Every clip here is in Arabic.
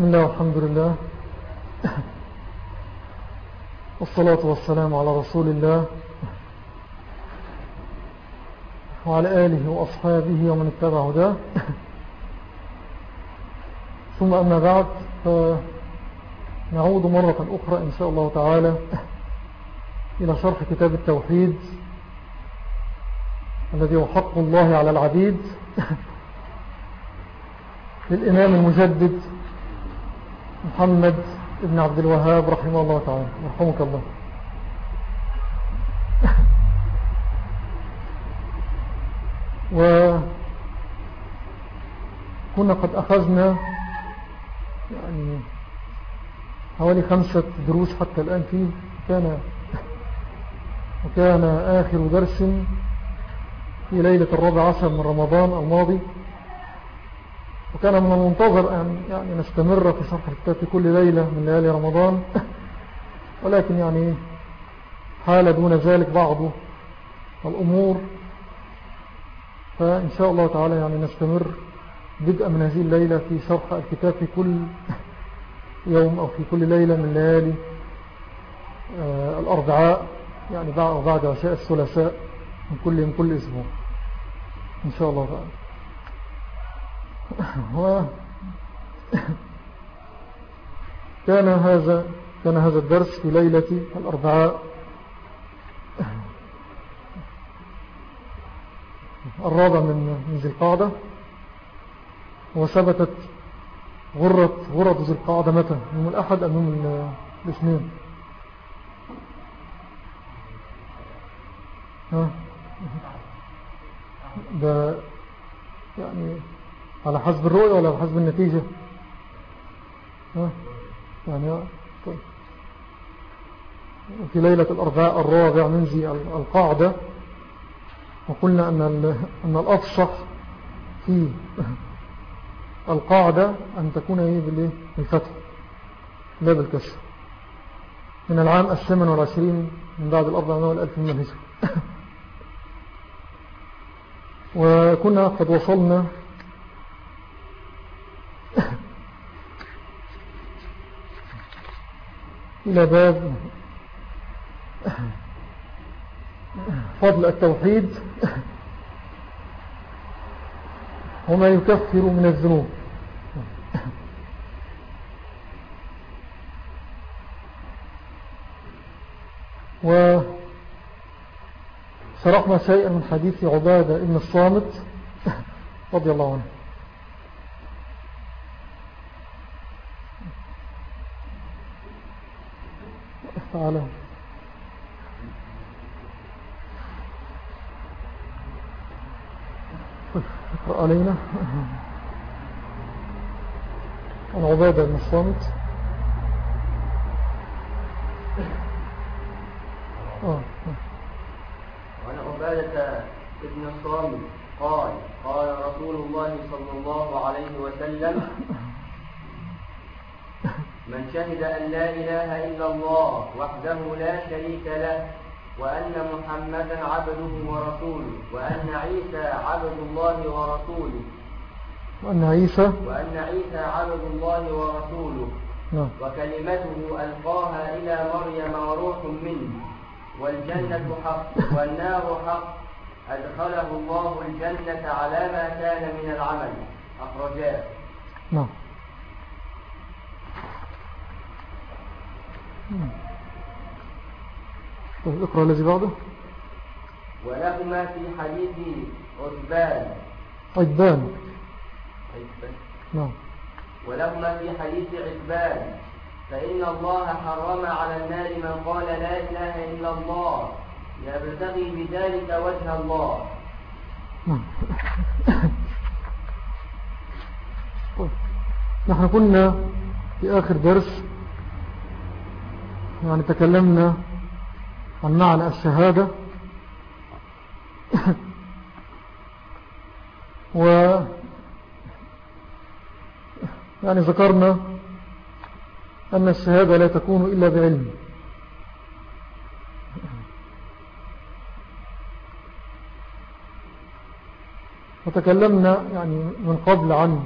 بسم الله والحمد لله والصلاة والسلام على رسول الله وعلى آله وأصحابه ومن اتبع هداه ثم أما بعد نعود مرة أخرى إن شاء الله تعالى إلى شرح كتاب التوحيد الذي هو حق الله على العبيد للإمام المجدد محمد ابن عبد الوهاب رحمه الله تعالى. رحمك الله. وكنا قد أخذنا يعني حوالي خمسة دروس حتى الآن فيه كان وكان آخر درس في ليلة الرابع عشر من رمضان الماضي. وكان من المنتظر أن يعني نستمر في شرح الكتاب كل ليلة من ليالي رمضان. ولكن يعني حال دون ذلك بعض الأمور. فإن شاء الله تعالى يعني نستمر بدءا من هذه الليلة في شرح الكتاب في كل يوم أو في كل ليلة من ليالي. آه، الأربعاء يعني بعد عشاء الثلاثاء من كل من كل أسبوع. إن شاء الله تعالى. كان هذا كان هذا الدرس في ليلة الأربعاء. الرابع من ذي القاعدة وثبتت غرة غرة ذي القاعدة متى؟ يوم الأحد أم يوم الاثنين؟ ها؟ ده يعني على حسب الرؤية ولا على حسب النتيجة. ها؟ يعني في ليلة الأربعاء الرابع منزي القاعدة وقلنا أن, الأفصح في القاعدة أن تكون هي بالفتح لا بالكسر. من العام الثامن والعشرين من بعد الأربع والألف من الهجر وكنا قد وصلنا إلى باب فضل التوحيد. وما يكفر من الذنوب. وشرحنا شيئا من حديث عبادة ابن الصامت رضي الله عنه. اقرأ علينا. عن عبادة بن الصامت. آه. وعن عبادة ابن الصامت قال قال رسول الله صلى الله عليه وسلم من شهد أن لا إله إلا الله وحده لا شريك له وأن محمدا عبده ورسوله وأن عيسى عبد الله ورسوله. وأن عيسى؟ وأن عيسى عبد الله ورسوله. نعم. وكلمته ألقاها إلى مريم وروح منه. والجنة حق والنار حق. أدخله الله الجنة على ما كان من العمل. أخرجاه. نعم. طيب اقرأ الذي بعده. ولهما في حديث عتبان عتبان نعم. ولهما في حديث عتبان فإن الله حرم على النار من قال لا إله إلا الله. يبتغي بذلك وجه الله. نعم. طيب. نحن كنا في آخر درس يعني تكلمنا عن معنى الشهادة. و يعني ذكرنا أن الشهادة لا تكون إلا بعلم. وتكلمنا يعني من قبل عن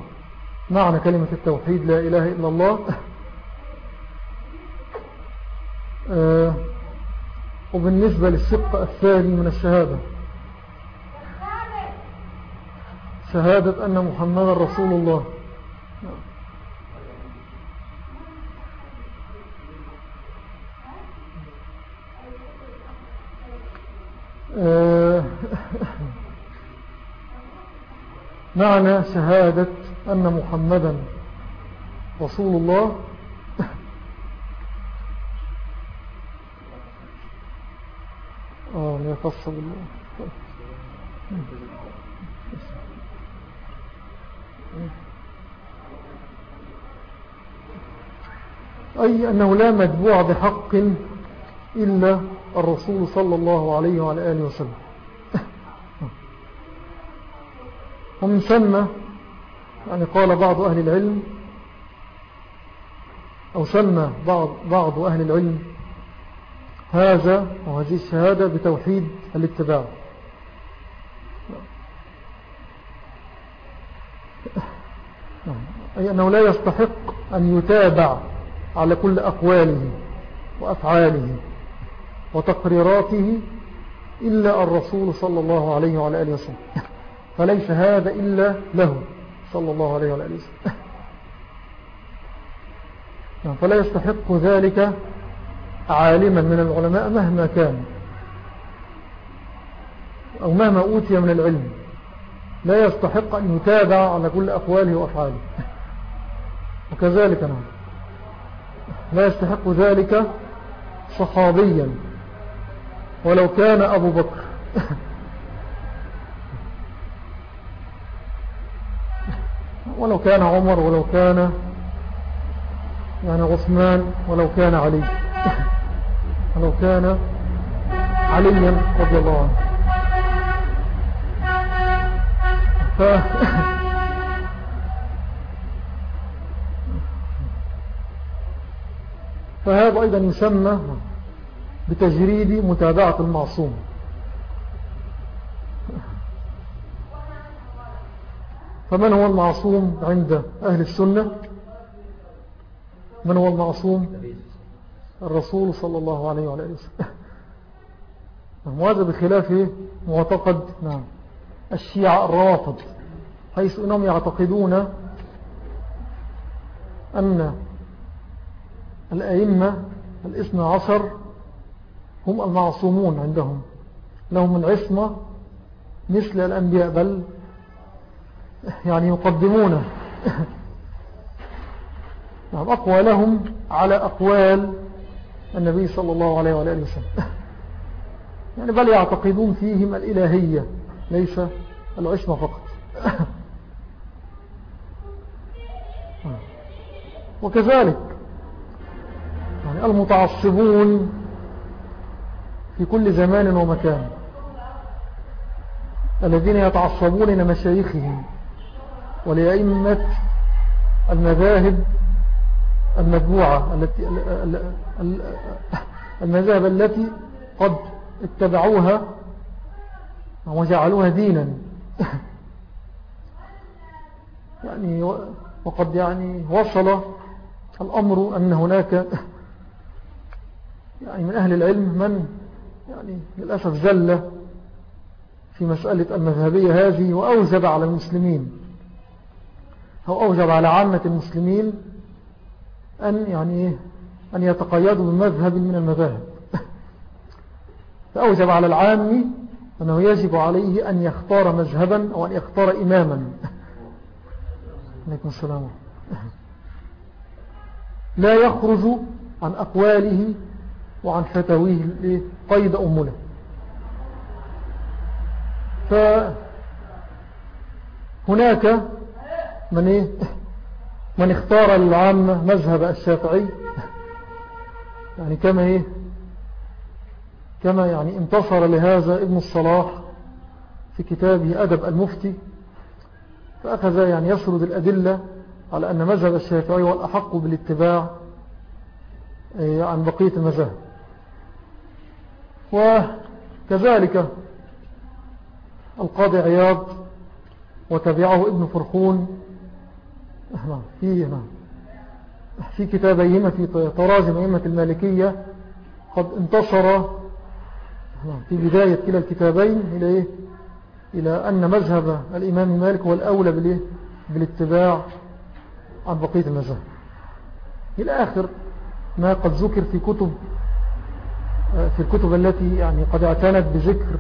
معنى كلمة التوحيد لا إله إلا الله. وبالنسبة للشق الثاني من الشهادة. شهادة أن محمد رسول الله. آه، معنى شهادة أن محمدا رسول الله آه يفصل الله أي أنه لا مجبوع بحق إلا الرسول صلى الله عليه وعلى آله وسلم. ومن ثم يعني قال بعض أهل العلم أو سمى بعض, بعض أهل العلم هذا وهذه الشهادة بتوحيد الاتباع. أي أنه لا يستحق أن يتابع على كل أقواله وأفعاله وتقريراته إلا الرسول صلى الله عليه وعلى آله وسلم. فليس هذا إلا له صلى الله عليه وعلى آله وسلم. فلا يستحق ذلك عالما من العلماء مهما كان. أو مهما أوتي من العلم. لا يستحق أن يتابع على كل أقواله وأفعاله. وكذلك نعم. لا يستحق ذلك صحابيا. ولو كان أبو بكر. ولو كان عمر ولو كان يعني عثمان ولو كان علي. ولو كان عليا رضي الله عنه. ف... فهذا أيضا يسمى بتجريد متابعة المعصوم. فمن هو المعصوم عند أهل السنة؟ من هو المعصوم؟ الرسول صلى الله عليه وعلى وسلم. وهذا بخلاف معتقد نعم. الشيعة الروافض حيث أنهم يعتقدون أن الأئمة الاثنى عشر هم المعصومون عندهم. لهم العصمة مثل الأنبياء بل يعني يقدمون نعم أقوى لهم على أقوال النبي صلى الله عليه وآله وسلم. يعني بل يعتقدون فيهم الإلهية ليس العشمة فقط. وكذلك يعني المتعصبون في كل زمان ومكان الذين يتعصبون لمشايخهم ولأئمة المذاهب المجموعة التي المذاهب التي قد اتبعوها وجعلوها دينا. يعني وقد يعني وصل الأمر أن هناك يعني من أهل العلم من يعني للأسف زل في مسألة المذهبية هذه وأوجب على المسلمين أو أوجب على عامة المسلمين أن يعني أن يتقيدوا بمذهب من المذاهب. فأوجب على العام أنه يجب عليه أن يختار مذهبا أو أن يختار إماما. عليكم السلام. لا يخرج عن أقواله وعن فتاويه قيد أمنا فهناك من إيه؟ من اختار العامة مذهب الشافعي يعني كما إيه؟ كما يعني انتصر لهذا ابن الصلاح في كتابه أدب المفتي فأخذ يعني يسرد الأدلة على أن مذهب الشافعي هو الأحق بالاتباع إيه، عن بقية المذاهب. وكذلك القاضي عياض وتبعه ابن فرخون في في كتابيهما في تراجم أئمة المالكية قد انتصر في بداية كلا الكتابين إلى إيه؟ إلى أن مذهب الإمام مالك هو الأولى بالإيه؟ بالاتباع عن بقية المذهب إلى آخر ما قد ذكر في كتب في الكتب التي يعني قد اعتنت بذكر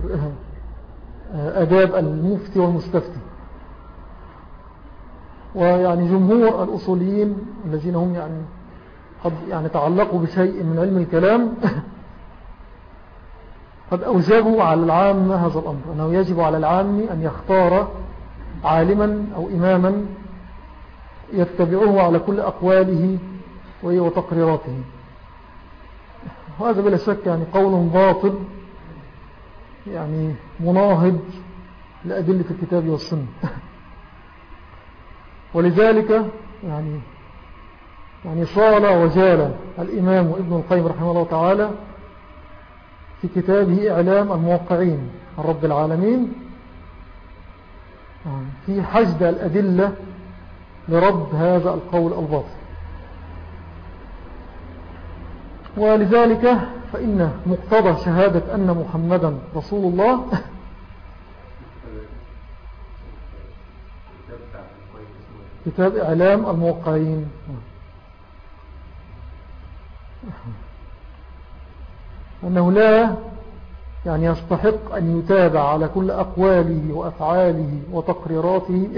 أداب المفتي والمستفتي ويعني جمهور الأصوليين الذين هم يعني قد يعني تعلقوا بشيء من علم الكلام قد أوجبوا على العام هذا الأمر أنه يجب على العام أن يختار عالما أو إماما يتبعه على كل أقواله وتقريراته. وهذا بلا شك يعني قول باطل يعني مناهض لأدلة الكتاب والسنة. ولذلك يعني يعني صال وجال الإمام ابن القيم رحمه الله تعالى في كتابه إعلام الموقعين عن رب العالمين في حجد الأدلة لرد هذا القول الباطل. ولذلك فإن مقتضى شهادة أن محمدا رسول الله كتاب إعلام الموقعين. أنه لا يعني يستحق أن يتابع على كل أقواله وأفعاله وتقريراته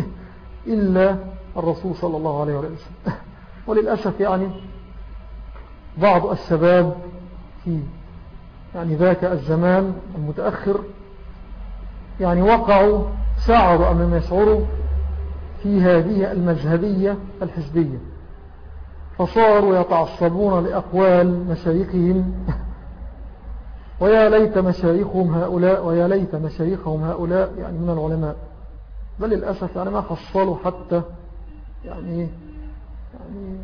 إلا الرسول صلى الله عليه وسلم. وللأسف يعني بعض الشباب في يعني ذاك الزمان المتأخر يعني وقعوا شعروا أمام يشعروا في هذه المذهبية الحزبية. فصاروا يتعصبون لأقوال مشايخهم. ويا ليت مشايخهم هؤلاء ويا ليت مشايخهم هؤلاء يعني من العلماء. بل للأسف يعني ما حصلوا حتى يعني, يعني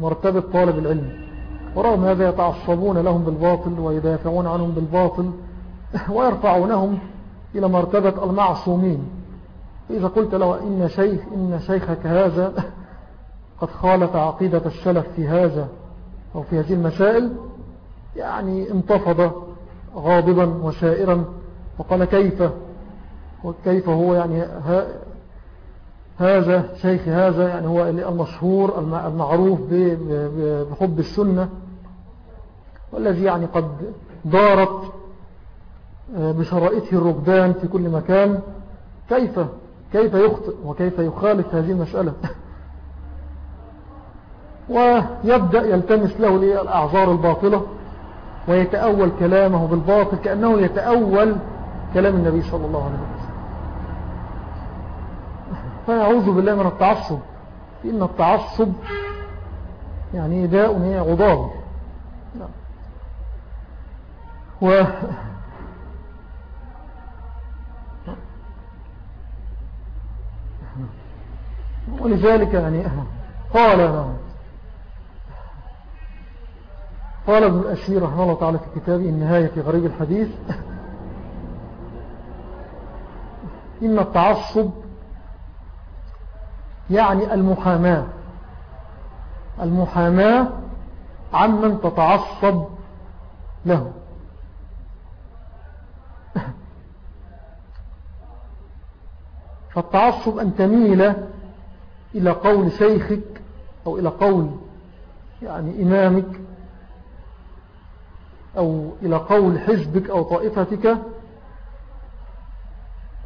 مرتبة طالب العلم. ورغم هذا يتعصبون لهم بالباطل ويدافعون عنهم بالباطل ويرفعونهم إلى مرتبة المعصومين. فإذا قلت له إن, شيخ إن شيخك هذا قد خالف عقيدة السلف في هذا أو في هذه المسائل يعني انتفض غاضبا وشائرا وقال كيف؟ وكيف هو يعني هذا شيخ هذا يعني هو المشهور المعروف بحب السنة والذي يعني قد دارت آه، بشرائطه الركبان في كل مكان. كيف؟ كيف يخطئ وكيف يخالف هذه المسألة؟ ويبدأ يلتمس له الأعذار الباطلة ويتأول كلامه بالباطل كأنه يتأول كلام النبي صلى الله عليه وسلم. فيعوذ بالله من التعصب. إن التعصب يعني داء هي عضاب ولذلك يعني قال قال ابن الأشير رحمه الله تعالى في كتابه النهاية في غريب الحديث. إن التعصب يعني المحاماة. المحاماة عمن تتعصب له. فالتعصب أن تميل إلى قول شيخك أو إلى قول يعني إمامك أو إلى قول حزبك أو طائفتك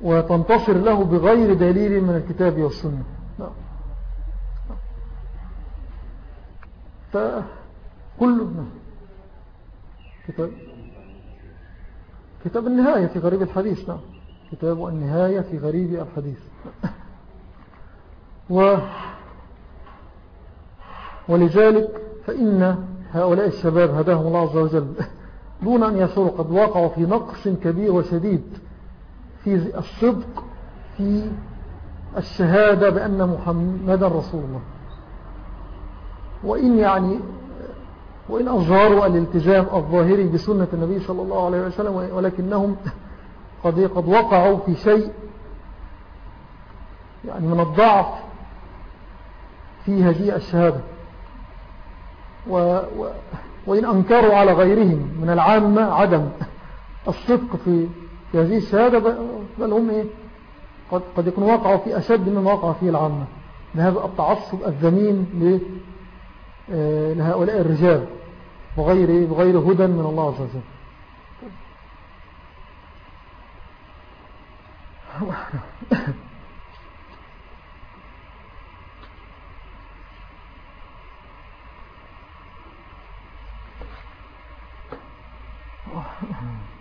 وتنتصر له بغير دليل من الكتاب والسنة. نعم. فكل نعم. كتاب كتاب النهاية في غريب الحديث. نعم. كتاب النهاية في غريب الحديث. و ولذلك فإن هؤلاء الشباب هداهم الله عز وجل دون أن يشعروا قد وقعوا في نقص كبير وشديد في الصدق في الشهادة بأن محمدا رسول الله. وإن يعني وإن أظهروا الالتزام الظاهري بسنة النبي صلى الله عليه وسلم ولكنهم قد قد وقعوا في شيء يعني من الضعف في هذه الشهادة. و و وإن أنكروا على غيرهم من العامة عدم الصدق في, في هذه الشهادة بل هم إيه؟ قد, قد يكون وقعوا في أشد من وقع فيه العامة. لهذا التعصب الذمين آه، لهؤلاء الرجال بغير, بغير هدى من الله عز وجل.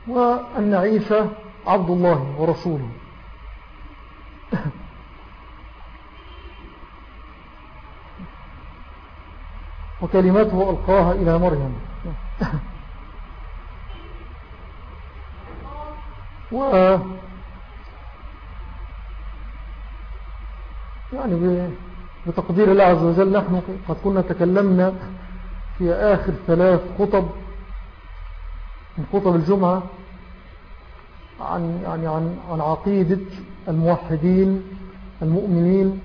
وأن عيسى عبد الله ورسوله. وكلماته ألقاها إلى مريم. و يعني بتقدير الله عز وجل نحن قد كنا تكلمنا في آخر ثلاث خطب من خطب الجمعة عن, يعني عن, عن عقيدة الموحدين المؤمنين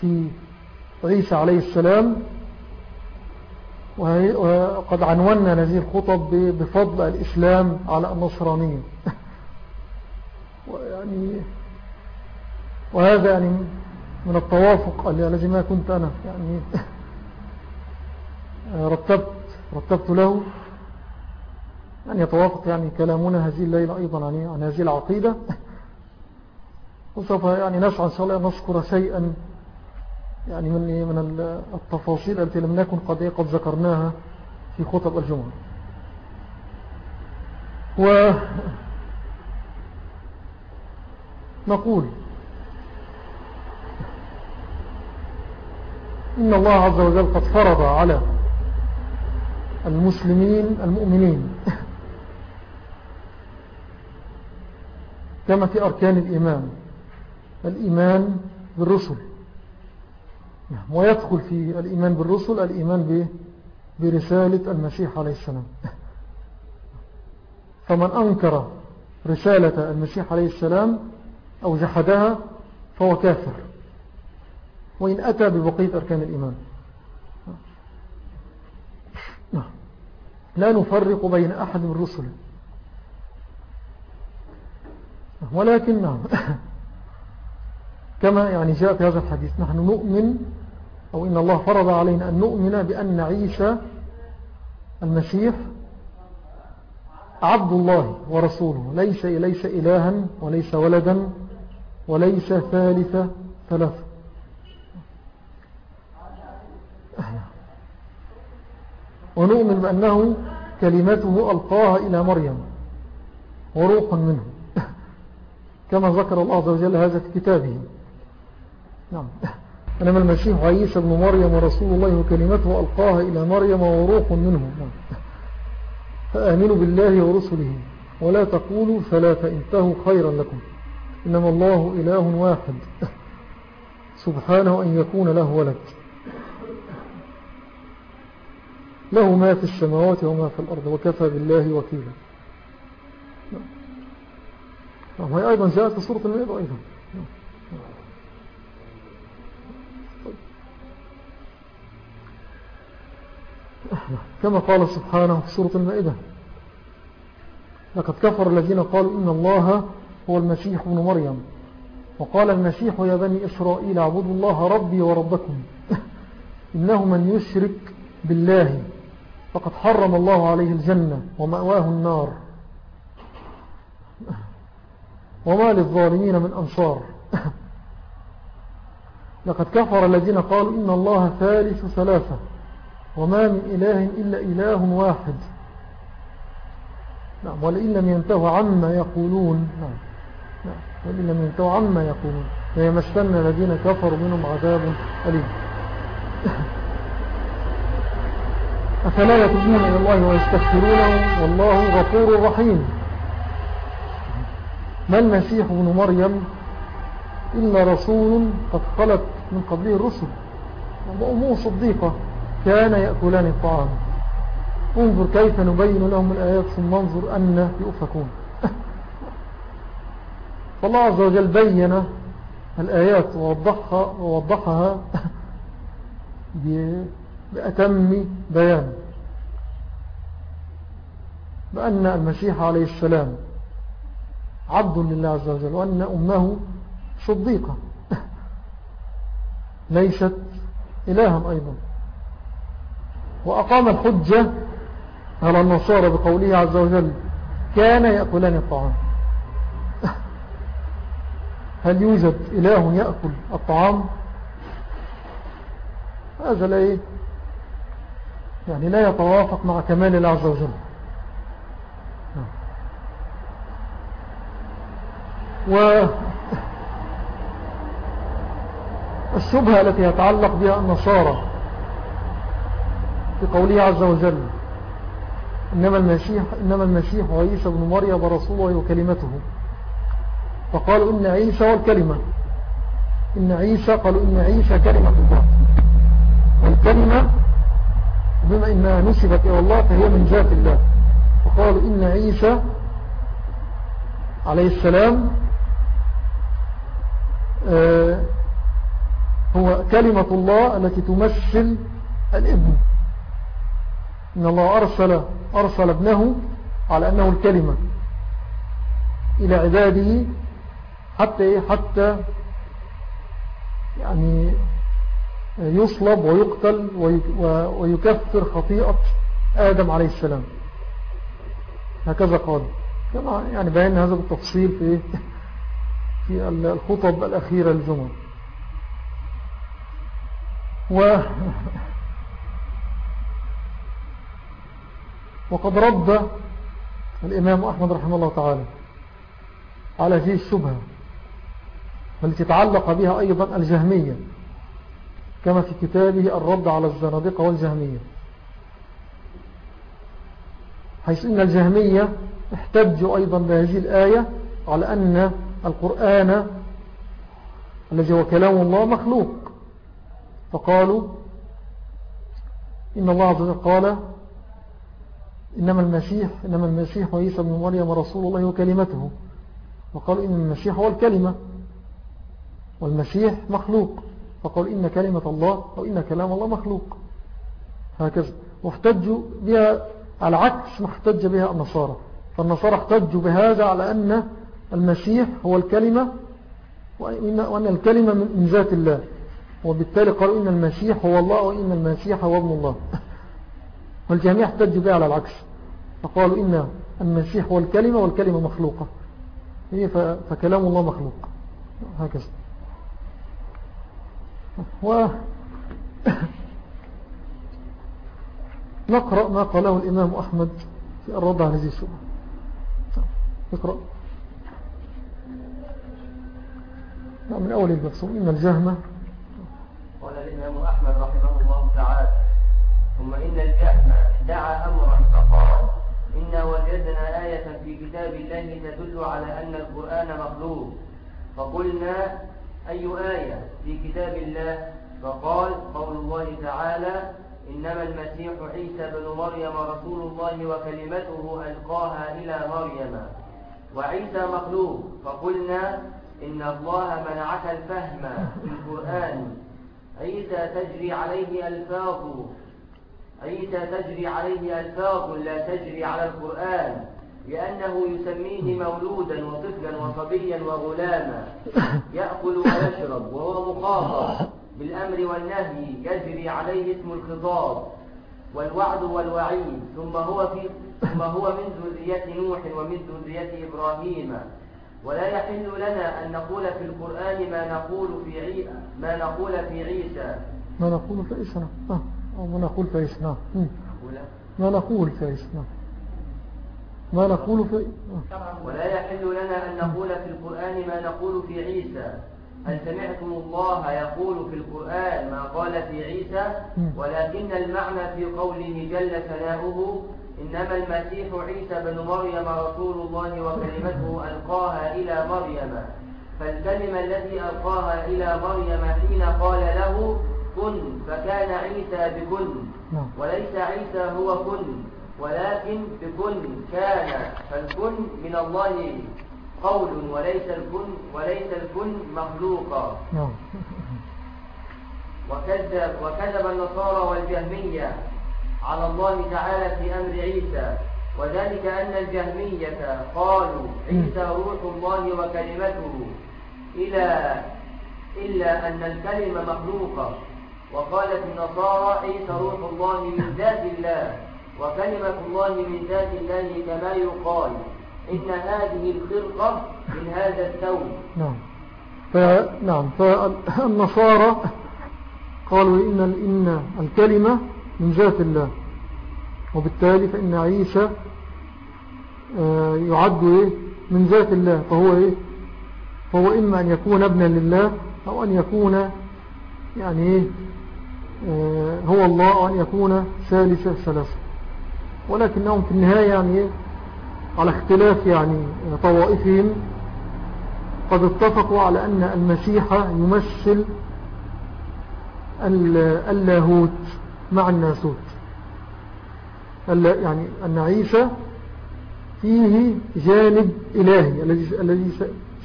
في عيسى عليه السلام. وقد عنونا هذه الخطب بفضل الإسلام على النصرانية ويعني وهذا يعني من التوافق الذي ما كنت أنا يعني رتبت, رتبت له. أن يتوافق يعني كلامنا. هذه الليلة أيضا عن, عن هذه العقيدة. وسوف يعني نسعى إن شاء الله نذكر شيئا يعني من, من التفاصيل التي لم نكن قد, قد ذكرناها في خطب الجمعة. ونقول إن الله عز وجل قد فرض على المسلمين المؤمنين كما في أركان الإيمان. الإيمان بالرسل. ويدخل في الإيمان بالرسل الإيمان برسالة المسيح عليه السلام. فمن أنكر رسالة المسيح عليه السلام أو جحدها فهو كافر. وإن أتى ببقية أركان الإيمان. لا نفرق بين أحد من الرسل. ولكن نعم كما يعني جاء في هذا الحديث نحن نؤمن أو إن الله فرض علينا أن نؤمن بأن عيسى المسيح عبد الله ورسوله. ليس, ليس إلها وليس ولدا وليس ثالث ثلاثة ونؤمن بأنه كلمته ألقاها إلى مريم وروح منه. كما ذكر الله عز وجل هذا في كتابه. نعم. أنما المسيح عيسى بن مريم ورسول الله وكلمته ألقاها إلى مريم وروح منه. نعم. فآمنوا بالله ورسله. ولا تقولوا فلا فإنته خيرا لكم. إنما الله إله واحد. سبحانه أن يكون له ولد. له ما في السماوات وما في الأرض. وكفى بالله وكيلا. نعم هي أيضا جاءت في سورة المائدة أيضا. كما قال سبحانه في سورة المائدة لقد كفر الذين قالوا إن الله هو المسيح ابن مريم وقال المسيح يا بني إسرائيل اعبدوا الله ربي وربكم إنه من يشرك بالله فقد حرم الله عليه الجنة ومأواه النار. وما للظالمين من أنصار. لقد كفر الذين قالوا إن الله ثالث ثلاثة وما من إله إلا إله واحد. نعم ولئن لم ينتهوا عما يقولون. نعم نعم ولئن لم ينتهوا عما يقولون. ليمسن الذين كفروا منهم عذاب أليم. أفلا يتوبون إلى الله ويستغفرونه؟ والله غفور رحيم. ما المسيح ابن مريم إلا رسول قد خلت من قبله الرسل؟ وأمه صديقة. كان يأكلان الطعام. انظر كيف نبين لهم الآيات ثم انظر أن يؤفكون. فالله عز وجل بين الآيات ووضحها, ووضحها بأتم بيان. بأن المسيح عليه السلام عبد لله عز وجل وأن أمه صديقة. ليست إلها أيضا. وأقام الحجة على النصارى بقوله عز وجل كان يأكلان الطعام. هل يوجد إله يأكل الطعام؟ هذا لا؟ يعني لا يتوافق مع كمال الله عز وجل. و الشبهة التي يتعلق بها النصارى في قوله عز وجل إنما المسيح, إنما المسيح عيسى بن مريم ورسوله وكلمته. فقالوا إن عيسى والكلمة. إن عيسى قالوا إن عيسى كلمة الله. والكلمة بما إنها نسبت إلى الله فهي من ذات الله. فقالوا إن عيسى عليه السلام هو كلمة الله التي تمثل الابن. إن الله أرسل, أرسل ابنه على أنه الكلمة. إلى عباده حتى إيه؟ حتى يعني يصلب ويقتل ويكفر خطيئة آدم عليه السلام. هكذا قال. يعني بيان هذا بالتفصيل في في الخطب الأخيرة للجمعة و وقد رد الإمام أحمد رحمه الله تعالى على هذه الشبهة والتي تعلق بها أيضا الجهمية كما في كتابه الرد على الزنادقة والجهمية. حيث إن الجهمية احتجوا أيضا بهذه الآية على أن القرآن الذي هو كلام الله مخلوق. فقالوا إن الله عز وجل قال إنما المسيح إنما المسيح وعيسى بن مريم رسول الله وكلمته. وقالوا إن المسيح هو الكلمة والمسيح مخلوق. فقالوا إن كلمة الله أو إن كلام الله مخلوق. هكذا. واحتجوا بها على عكس ما احتج بها النصارى. فالنصارى احتجوا بهذا على أن المسيح هو الكلمة وأن الكلمة من ذات الله. وبالتالي قالوا إن المسيح هو الله وإن المسيح هو ابن الله. والجميع احتجوا بها على العكس. فقالوا إن المسيح هو الكلمة والكلمة مخلوقة. فكلام الله مخلوق. هكذا. و نقرأ ما قاله الإمام أحمد في الرد عن هذه السورة. اقرأ نعم، من أول البحث إن الجهمة قال الإمام أحمد رحمه الله تعالى ثم إن الجهمة دعا أمرا فقال إنا وجدنا آية في كتاب الله تدل على أن القرآن مخلوق. فقلنا أي آية في كتاب الله؟ فقال قول الله تعالى إنما المسيح عيسى بن مريم رسول الله وكلمته ألقاها إلى مريم. وعيسى مخلوق. فقلنا إن الله منعك الفهم في القرآن. تجري عليه ألفاظ. عيسى تجري عليه ألفاظ لا تجري على القرآن لأنه يسميه مولودا وطفلا وصبيا وغلاما. يأكل ويشرب وهو مخاطب بالأمر والنهي يجري عليه اسم الخطاب والوعد والوعيد. ثم هو في ثم هو من ذرية نوح ومن ذرية إبراهيم. ولا يحل لنا أن نقول في القرآن ما نقول في عيسى ما نقول في عيسى. ما نقول في عيسى. أو ما نقول في عيسى. نعم. ما نقول في عيسى. نعم. ما نقول في ولا يحل لنا أن نقول في القرآن ما نقول في عيسى. هل سمعتم الله يقول في القرآن ما قال في عيسى؟ ولكن المعنى في قوله جل ثناؤه إنما المسيح عيسى بن مريم رسول الله وكلمته ألقاها إلى مريم. فالكلمة التي ألقاها إلى مريم حين قال له كن فكان عيسى بكن. نعم. وليس عيسى هو كن ولكن بكن كان. فالكن من الله قول وليس الكن وليس الكن مخلوقا. نعم. وكذب, وكذب النصارى والجهمية. على الله تعالى في أمر عيسى وذلك أن الجهمية قالوا عيسى روح الله وكلمته إلى إلا أن الكلمة مخلوقة. وقالت النصارى عيسى روح الله من ذات الله وكلمة الله من ذات الله كما يقال. إن هذه الخرقة من هذا الثوب. نعم. فنعم فالنصارى قالوا إن, إن الكلمة من ذات الله. وبالتالي فإن عيسى آه، يعد إيه؟ من ذات الله. فهو إيه؟ فهو إما أن يكون ابنا لله أو أن يكون يعني إيه؟ آه، هو الله أو أن يكون ثالث ثلاثة. ولكنهم في النهاية يعني إيه؟ على اختلاف يعني طوائفهم قد اتفقوا على أن المسيح يمثل اللاهوت. مع الناسوت. يعني أن عيسى فيه جانب إلهي الذي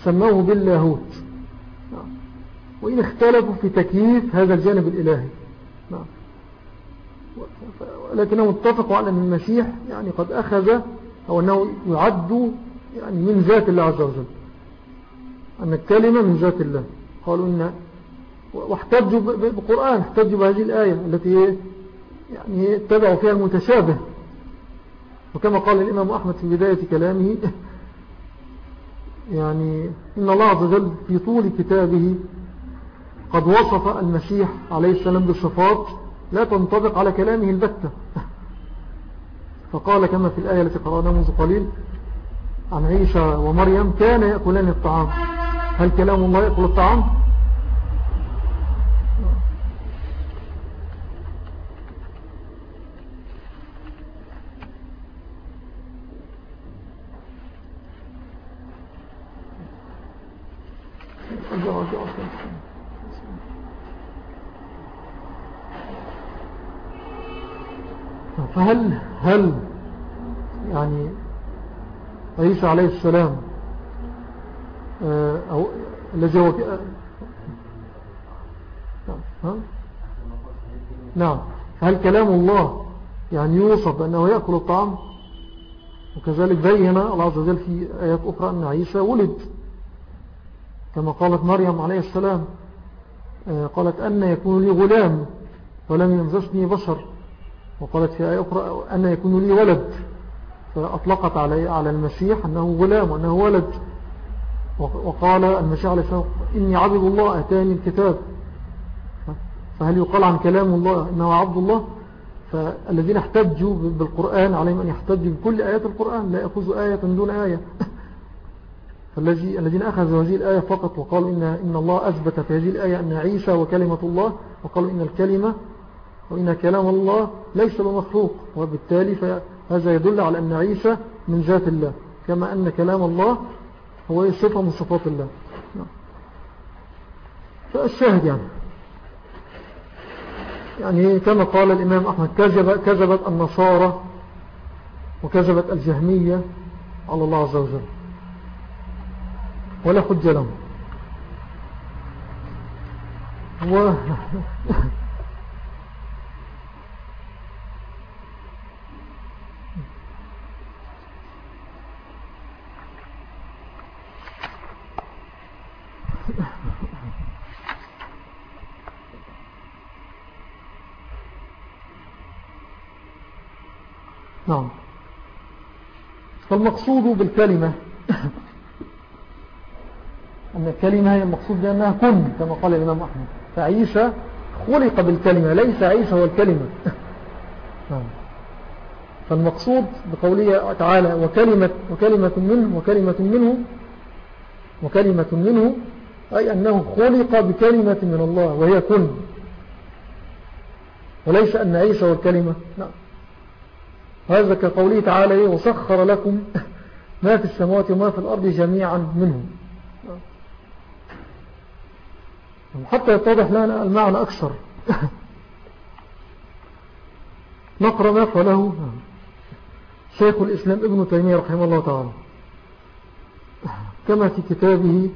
سموه باللاهوت. وإن اختلفوا في تكييف هذا الجانب الإلهي. لكنهم اتفقوا على أن المسيح يعني قد أخذ أو أنه يعد يعني من ذات الله عز وجل. أن الكلمة من ذات الله. قالوا إن واحتجوا بالقرآن احتجوا بهذه الآية التي يعني اتبعوا فيها المتشابه. وكما قال الإمام أحمد في بداية كلامه يعني إن الله عز وجل في طول كتابه قد وصف المسيح عليه السلام بالصفات لا تنطبق على كلامه البتة. فقال كما في الآية التي قرأنا منذ قليل عن عيسى ومريم كان يأكلان الطعام. هل كلام الله يأكل الطعام فهل هل يعني عيسى عليه السلام آه، أو الذي هو نعم. هل كلام الله يعني يوصف بأنه يأكل الطعام؟ وكذلك بين الله عز وجل في آيات أخرى أن عيسى ولد. كما قالت مريم عليه السلام آه، قالت أن يكون لي غلام ولم ينزسني بشر. وقالت في آية أخرى أن يكون لي ولد. فأطلقت علي على المسيح أنه غلام وأنه ولد. وقال المسيح عليه السلام إني عبد الله أتاني الكتاب. فهل يقال عن كلام الله إنه عبد الله؟ فالذين احتجوا بالقرآن عليهم أن يحتجوا بكل آيات القرآن لا يأخذوا آية دون آية. فالذي الذين أخذوا هذه الآية فقط وقالوا إن, إن الله أثبت في هذه الآية أن عيسى وكلمة الله وقالوا إن الكلمة وإن كلام الله ليس بمخلوق وبالتالي فهذا يدل على أن عيسى من ذات الله كما أن كلام الله هو صفة من صفات الله. فالشاهد يعني. يعني كما قال الإمام أحمد كذب كذبت النصارى وكذبت الجهمية على الله عز وجل. ولا حج لهم. و نعم. فالمقصود بالكلمة أن الكلمة هي المقصود بأنها كن كما قال الإمام أحمد. فعيسى خلق بالكلمة ليس عيسى هو الكلمة نعم. فالمقصود بقوله تعالى وكلمة, وكلمة منه وكلمة منه وكلمة منه أي أنه خلق بكلمة من الله وهي كن. وليس أن عيسى هو الكلمة نعم. هذا كقوله تعالى وسخر لكم ما في السماوات وما في الأرض جميعا منه حتى يتضح لنا المعنى أكثر. نقرأ ما قاله شيخ الإسلام ابن تيمية رحمه الله تعالى. كما في كتابه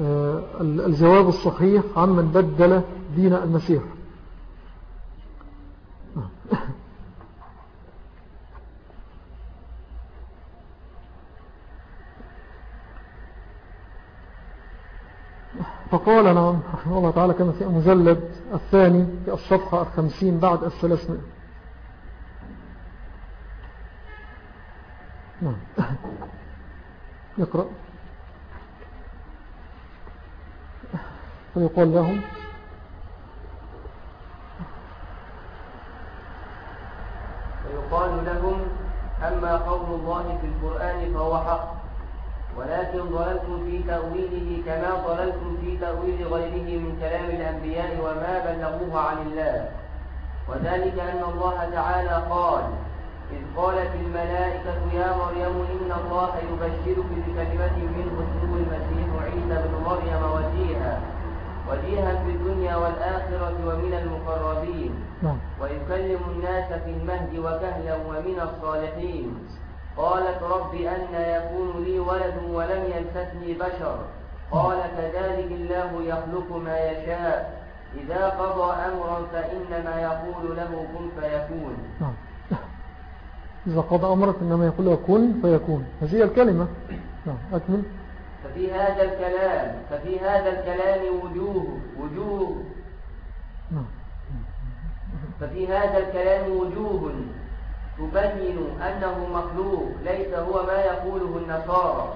آه، الجواب الصحيح عمن بدل دين المسيح. فقال نعم رحمه الله تعالى كما في المجلد الثاني في الصفحة الخمسين بعد الثلاثمائة. نعم. يقرأ فيقول لهم ويقال لهم أما قول الله في القرآن فهو حق. ولكن ضللتم في تأويله كما ضللتم في تأويل غيره من كلام الأنبياء وما بلغوه عن الله وذلك أن الله تعالى قال إذ قالت الملائكة يا مريم إن الله يبشرك بكلمة منه اسمه المسيح عيسى بن مريم وجيها وجيها في الدنيا والآخرة ومن المقربين نعم. ويكلم الناس في المهد وكهلا ومن الصالحين قالت رب أن يكون لي ولد ولم يلتسني بشر. قال كذلك الله يخلق ما يشاء. إذا قضى أمرا فإنما يقول له كن فيكون. نعم. إذا قضى أمرا فإنما يقول له كن فيكون. هذه الكلمة. نعم أكمل. ففي هذا الكلام ففي هذا الكلام وجوه وجوه. نعم. ففي هذا الكلام وجوه. تبين أنه مخلوق ليس هو ما يقوله النصارى.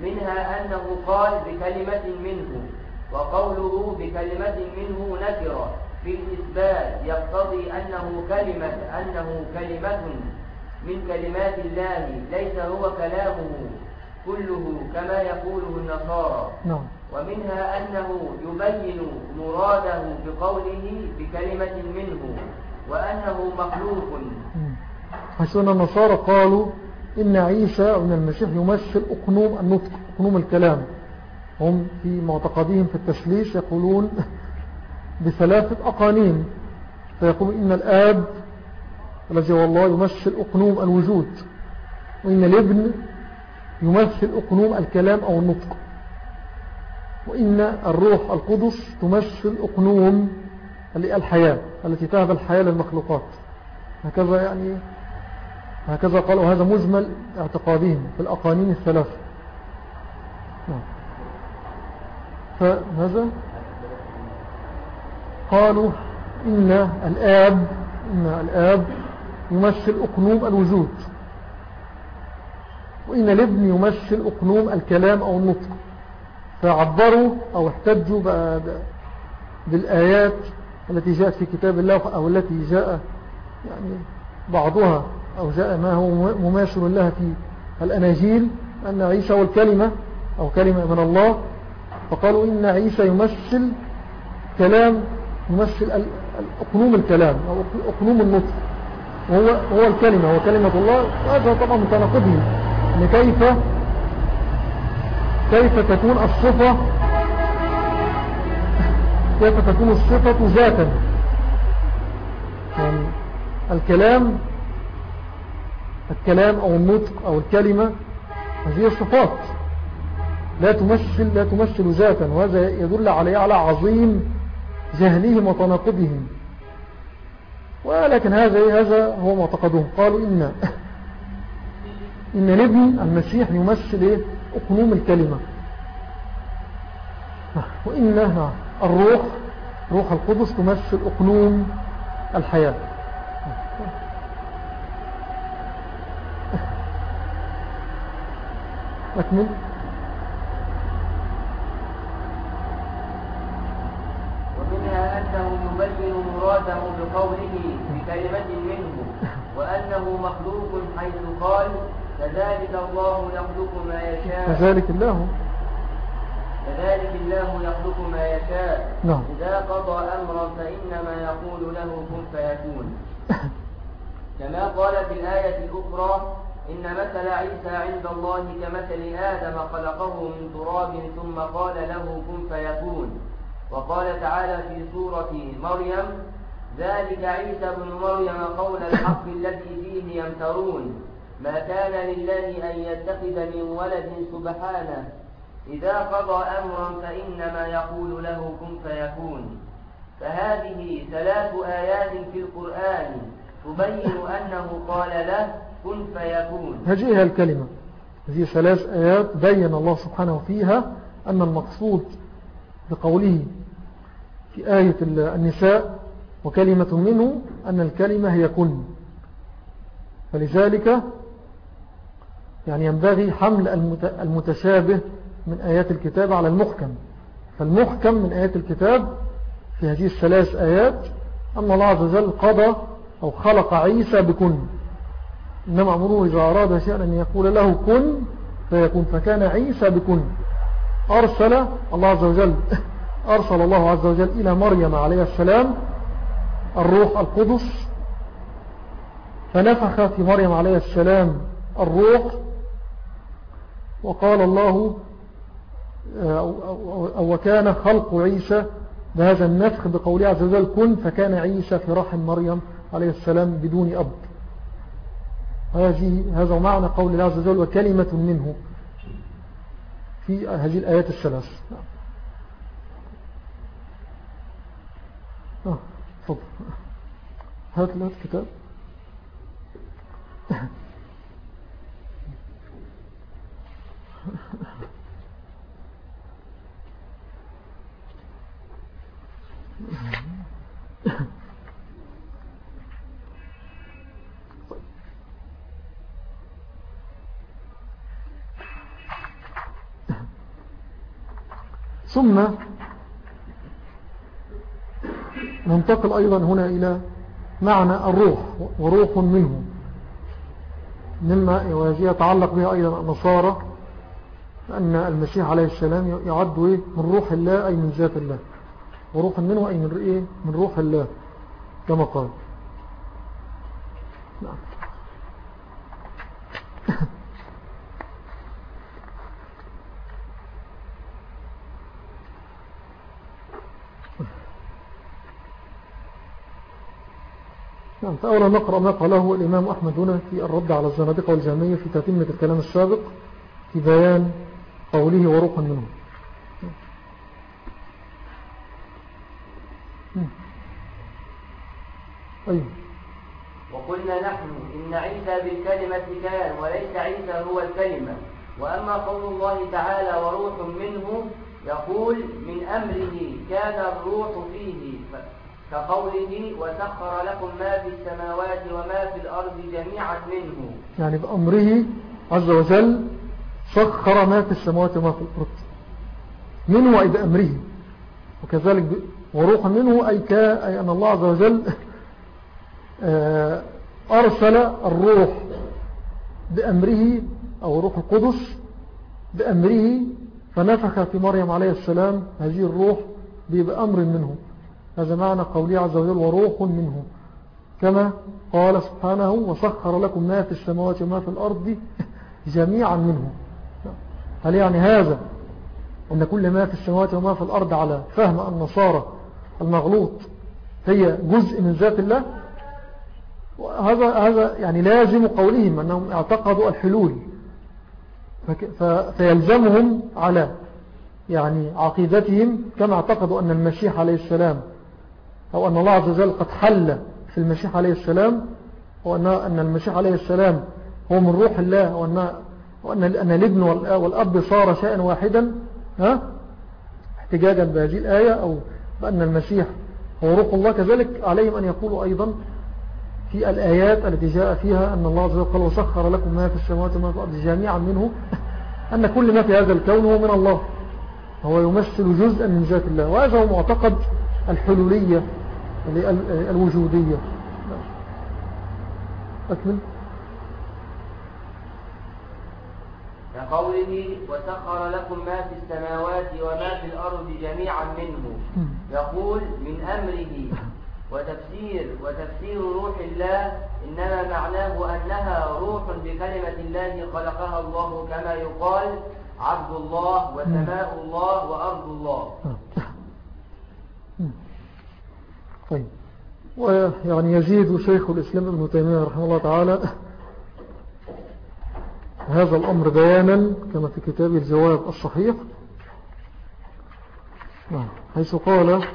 منها أنه قال بكلمة منه وقوله بكلمة منه نكرة. في الإثبات يقتضي أنه كلمة أنه كلمة من كلمات الله ليس هو كلامه كله كما يقوله النصارى. نعم. ومنها أنه يبين مراده بقوله بكلمة منه وأنه مخلوق. حيث أن النصارى قالوا إن عيسى أو المسيح يمثل أقنوم النطق أقنوم الكلام. هم في معتقدهم في التسليس يقولون بثلاثة أقانيم. فيقول إن الآب الذي هو الله يمثل أقنوم الوجود وإن الابن يمثل أقنوم الكلام أو النطق. وإن الروح القدس تمثل أقنوم الحياة التي تهب الحياة للمخلوقات. هكذا يعني هكذا قالوا هذا مجمل اعتقادهم في الأقانين الثلاثة نعم. فماذا؟ قالوا إن الآب إن الآب يمثل أقنوم الوجود وإن الابن يمثل أقنوم الكلام أو النطق. فعبروا أو احتجوا بالآيات التي جاءت في كتاب الله أو التي جاء يعني بعضها. أو جاء ما هو مماثل لها في الأناجيل أن عيسى هو الكلمة أو كلمة من الله فقالوا إن عيسى يمثل كلام يمثل أقنوم الكلام أو أقنوم النطق. وهو هو الكلمة هو كلمة الله هذا طبعا متناقضه إن كيف كيف تكون الصفة كيف تكون الصفة ذاتا؟ يعني الكلام الكلام أو النطق أو الكلمة هذه الصفات. لا تمثل, لا تمثل ذاتا وهذا يدل عليه على عظيم جهلهم وتناقضهم. ولكن هذا هذا هو معتقدهم قالوا إن إن نبي المسيح يمثل إيه؟ أقنوم الكلمة. وإن الروح روح القدس تمثل أقنوم الحياة. أكمل ومنها أنه يبين مراده بقوله بكلمة منه وأنه مخلوق حيث قال كذلك الله يخلق ما يشاء. كذلك الله. كذلك الله يخلق ما يشاء. نعم. إذا قضى أمرا فإنما يقول له كن فيكون. كما قال في الآية الأخرى إن مثل عيسى عند الله كمثل آدم خلقه من تراب ثم قال له كن فيكون. وقال تعالى في سورة مريم ذلك عيسى بن مريم قول الحق الذي فيه يمترون. ما كان لله أن يتخذ من ولد سبحانه. إذا قضى أمرا فإنما يقول له كن فيكون. فهذه ثلاث آيات في القرآن تبين أنه قال له كن فيكون. هذه الكلمة. هذه ثلاث آيات بين الله سبحانه فيها أن المقصود بقوله في آية النساء وكلمة منه أن الكلمة هي كن. فلذلك يعني ينبغي حمل المتشابه من آيات الكتاب على المحكم. فالمحكم من آيات الكتاب في هذه الثلاث آيات أن الله عز وجل قضى أو خلق عيسى بكن. إنما أمره إذا أراد شيئا أن يقول له كن فيكون فكان عيسى بكن. أرسل الله عز وجل أرسل الله عز وجل إلى مريم عليه السلام الروح القدس. فنفخ في مريم عليه السلام الروح. وقال الله أو, وكان خلق عيسى بهذا النفخ بقوله عز وجل كن فكان عيسى في رحم مريم عليه السلام بدون أب. هذه هذا معنى قول الله عز وجل وكلمة منه في هذه الآيات الثلاث. آه هات لها الكتاب؟ ثم ننتقل أيضا هنا إلى معنى الروح وروح منه. مما يتعلق بها أيضا النصارى أن المسيح عليه السلام يعد من روح الله أي من ذات الله. وروح منه أي من, إيه؟ من روح الله كما قال. نعم. نعم فأولا نقرأ ما قاله الإمام أحمد هنا في الرد على الزنادقة والجامية في تتمة الكلام السابق في بيان قوله وروحا منه. أيوه. وقلنا نحن إن عيسى بالكلمة كان وليس عيسى هو الكلمة. وأما قول الله تعالى وروح منه يقول من أمره كان الروح فيه. كقوله وسخر لكم ما في السماوات وما في الأرض جميعا منه. يعني بأمره عز وجل سخر ما في السماوات وما في الأرض. منه أي بأمره. وكذلك وروح منه أي, كا أي أن الله عز وجل آه، أرسل الروح بأمره أو روح القدس بأمره فنفخ في مريم عليه السلام هذه الروح بأمر منه. هذا معنى قوله عز وجل وروح منه. كما قال سبحانه وسخر لكم ما في السماوات وما في الأرض جميعا منه. هل يعني هذا أن كل ما في السماوات وما في الأرض على فهم النصارى المغلوط هي جزء من ذات الله؟ هذا هذا يعني لازم قولهم أنهم اعتقدوا الحلول. فيلزمهم على يعني عقيدتهم كما اعتقدوا أن المسيح عليه السلام أو أن الله عز وجل قد حل في المسيح عليه السلام وأن أن المسيح عليه السلام هو من روح الله وأن, وأن أن الابن والأب صار شيئا واحدا ها؟ احتجاجا بهذه الآية أو بأن المسيح هو روح الله. كذلك عليهم أن يقولوا أيضا في الآيات التي جاء فيها أن الله عز وجل قال وسخر لكم ما في السماوات وما في الأرض جميعا منه أن كل ما في هذا الكون هو من الله. هو يمثل جزءا من ذات الله. وهذا هو معتقد الحلولية الوجودية. أكمل. كقوله وسخر لكم ما في السماوات وما في الأرض جميعا منه. يقول من أمره وتفسير وتفسير روح الله إنما معناه أنها روح بكلمة الله خلقها الله كما يقال عبد الله وسماء الله وأرض الله. طيب. ويعني يزيد شيخ الإسلام ابن تيمية رحمه الله تعالى هذا الأمر بيانا كما في كتاب الجواب الصحيح. نعم. حيث قال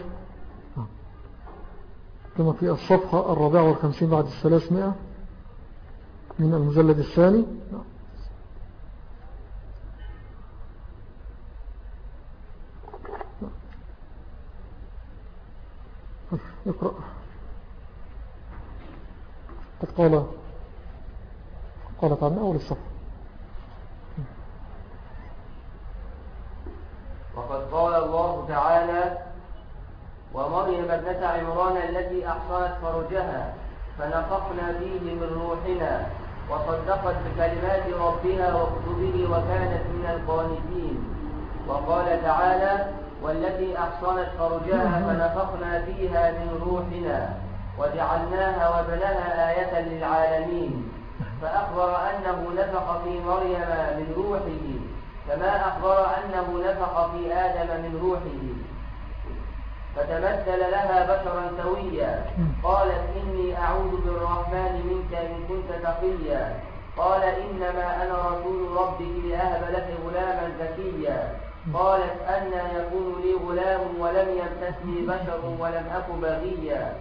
كما في الصفحة الرابعة والخمسين بعد الثلاثمائة من المجلد الثاني. اقرأ. قد قال قالت عن أول الصفحة. وقد قال الله تعالى ومريم ابنة عمران التي أحصنت فرجها فنفخنا فيه من روحنا وصدقت بكلمات ربها وكتبه وكانت من القانتين. وقال تعالى والتي أحصنت فرجها فنفخنا فيها من روحنا وجعلناها وابنها آية للعالمين. فأخبر أنه نفخ في مريم من روحه كما أخبر أنه نفخ في آدم من روحه. فتمثل لها بشرا سويا. قالت إني أعوذ بالرحمن منك إن كنت تقيا. قال إنما أنا رسول ربك لأهب لك غلاما زكيا. قالت أنا يكون لي غلام ولم يمسسني بشر ولم أك بغيا.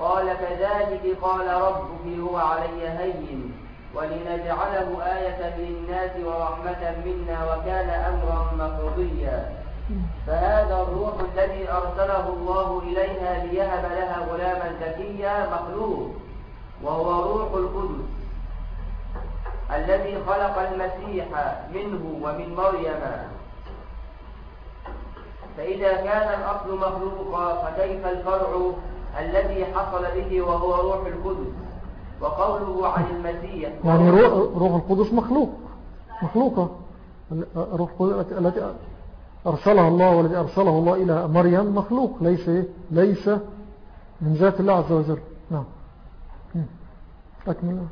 قال كذلك قال ربك هو علي هين ولنجعله آية للناس ورحمة منا وكان أمرا مقضيا. فهذا الروح الذي أرسله الله إليها ليهب لها غلاما زكيا مخلوق وهو روح القدس الذي خلق المسيح منه ومن مريم. فإذا كان الأصل مخلوقا فكيف الفرع الذي حصل به وهو روح القدس؟ وقوله عن المسيح يعني روح القدس مخلوق. مخلوقة. روح التي أرسلها الله والذي أرسله الله إلى مريم مخلوق. ليس ليس من ذات الله عز وجل. نعم. أكمل.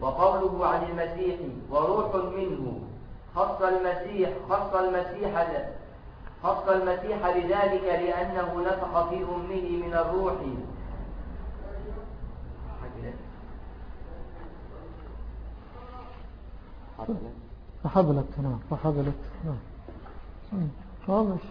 وقوله عن المسيح وروح منه خص المسيح خص المسيح خص المسيح بذلك لأنه نفخ في أمه من الروح. فحبلت نعم فحبلت نعم. خالص.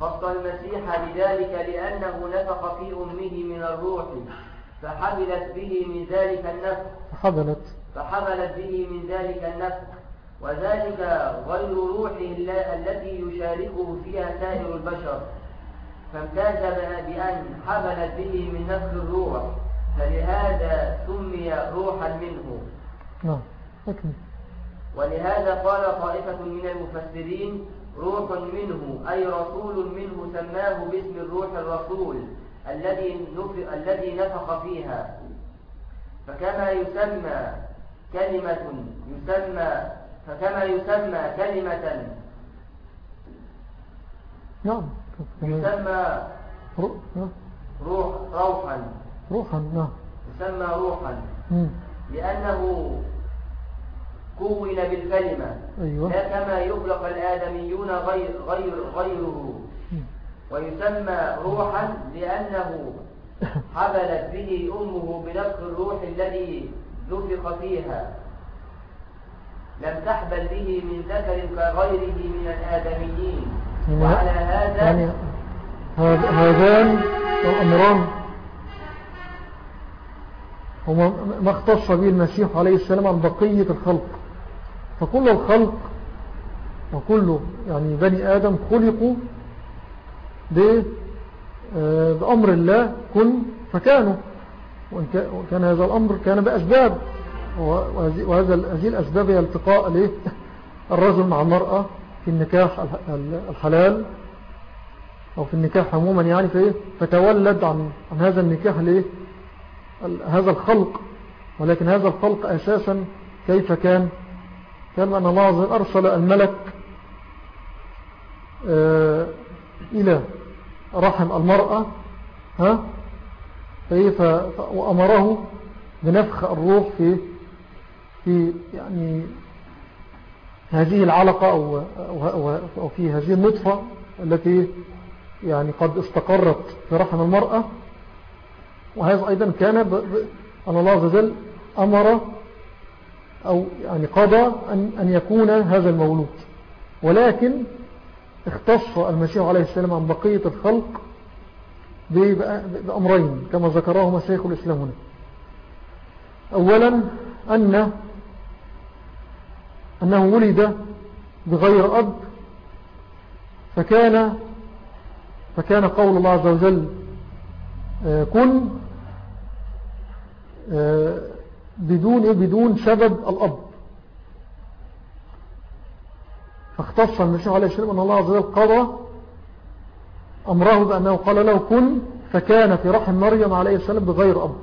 خص المسيح بذلك لأنه نفخ في أمه من الروح. فحملت به من ذلك النفخ. فحملت. فحملت به من ذلك النفخ. وذلك غير روحه التي يشاركه فيها سائر البشر. فامتاز بأن حملت به من نفخ الروح. فلهذا سمي روحا منه. نعم ولهذا قال طائفة من المفسرين روح منه أي رسول منه سماه باسم الروح الرسول. الذي الذي نفخ فيها. فكما يسمى كلمة يسمى فكما يسمى كلمة نعم. يسمى روح روحا. روحا نعم. يسمى روحا. لأنه كون بالكلمة. أيوة. لا كما يخلق الآدميون غير, غير غيره. ويسمى روحا لأنه حبلت به أمه بنفخ الروح الذي ذفق فيها. لم تحبل به من ذكر كغيره من الآدميين. وعلى هذا يعني هذان الأمران هما ما اختص به المسيح عليه السلام عن بقية الخلق. فكل الخلق وكل يعني بني آدم خلقوا بأمر الله كن فكانوا. وكان هذا الأمر كان بأسباب. وهذا هذه الأسباب هي التقاء الرجل مع المرأة في النكاح الحلال أو في النكاح عموما يعني فإيه فتولد عن, عن هذا النكاح ليه؟ هذا الخلق. ولكن هذا الخلق أساسا كيف كان؟ كان أن الله أرسل الملك آه، إلى رحم المرأة ها؟ وأمره بنفخ الروح في في يعني هذه العلقة أو, أو في هذه النطفة التي يعني قد استقرت في رحم المرأة. وهذا أيضا كان أن الله عز وجل أمر أو يعني قضى أن, أن يكون هذا المولود. ولكن اختص المسيح عليه السلام عن بقية الخلق بأمرين كما ذكرهما شيخ الإسلام هنا. أولا أن أنه ولد بغير أب فكان فكان قول الله عز وجل آه، كن آه، بدون بدون سبب الأب. فاختص المسيح عليه السلام أن الله عز وجل قضى أمره بأنه قال له كن فكان في رحم مريم عليه السلام بغير أب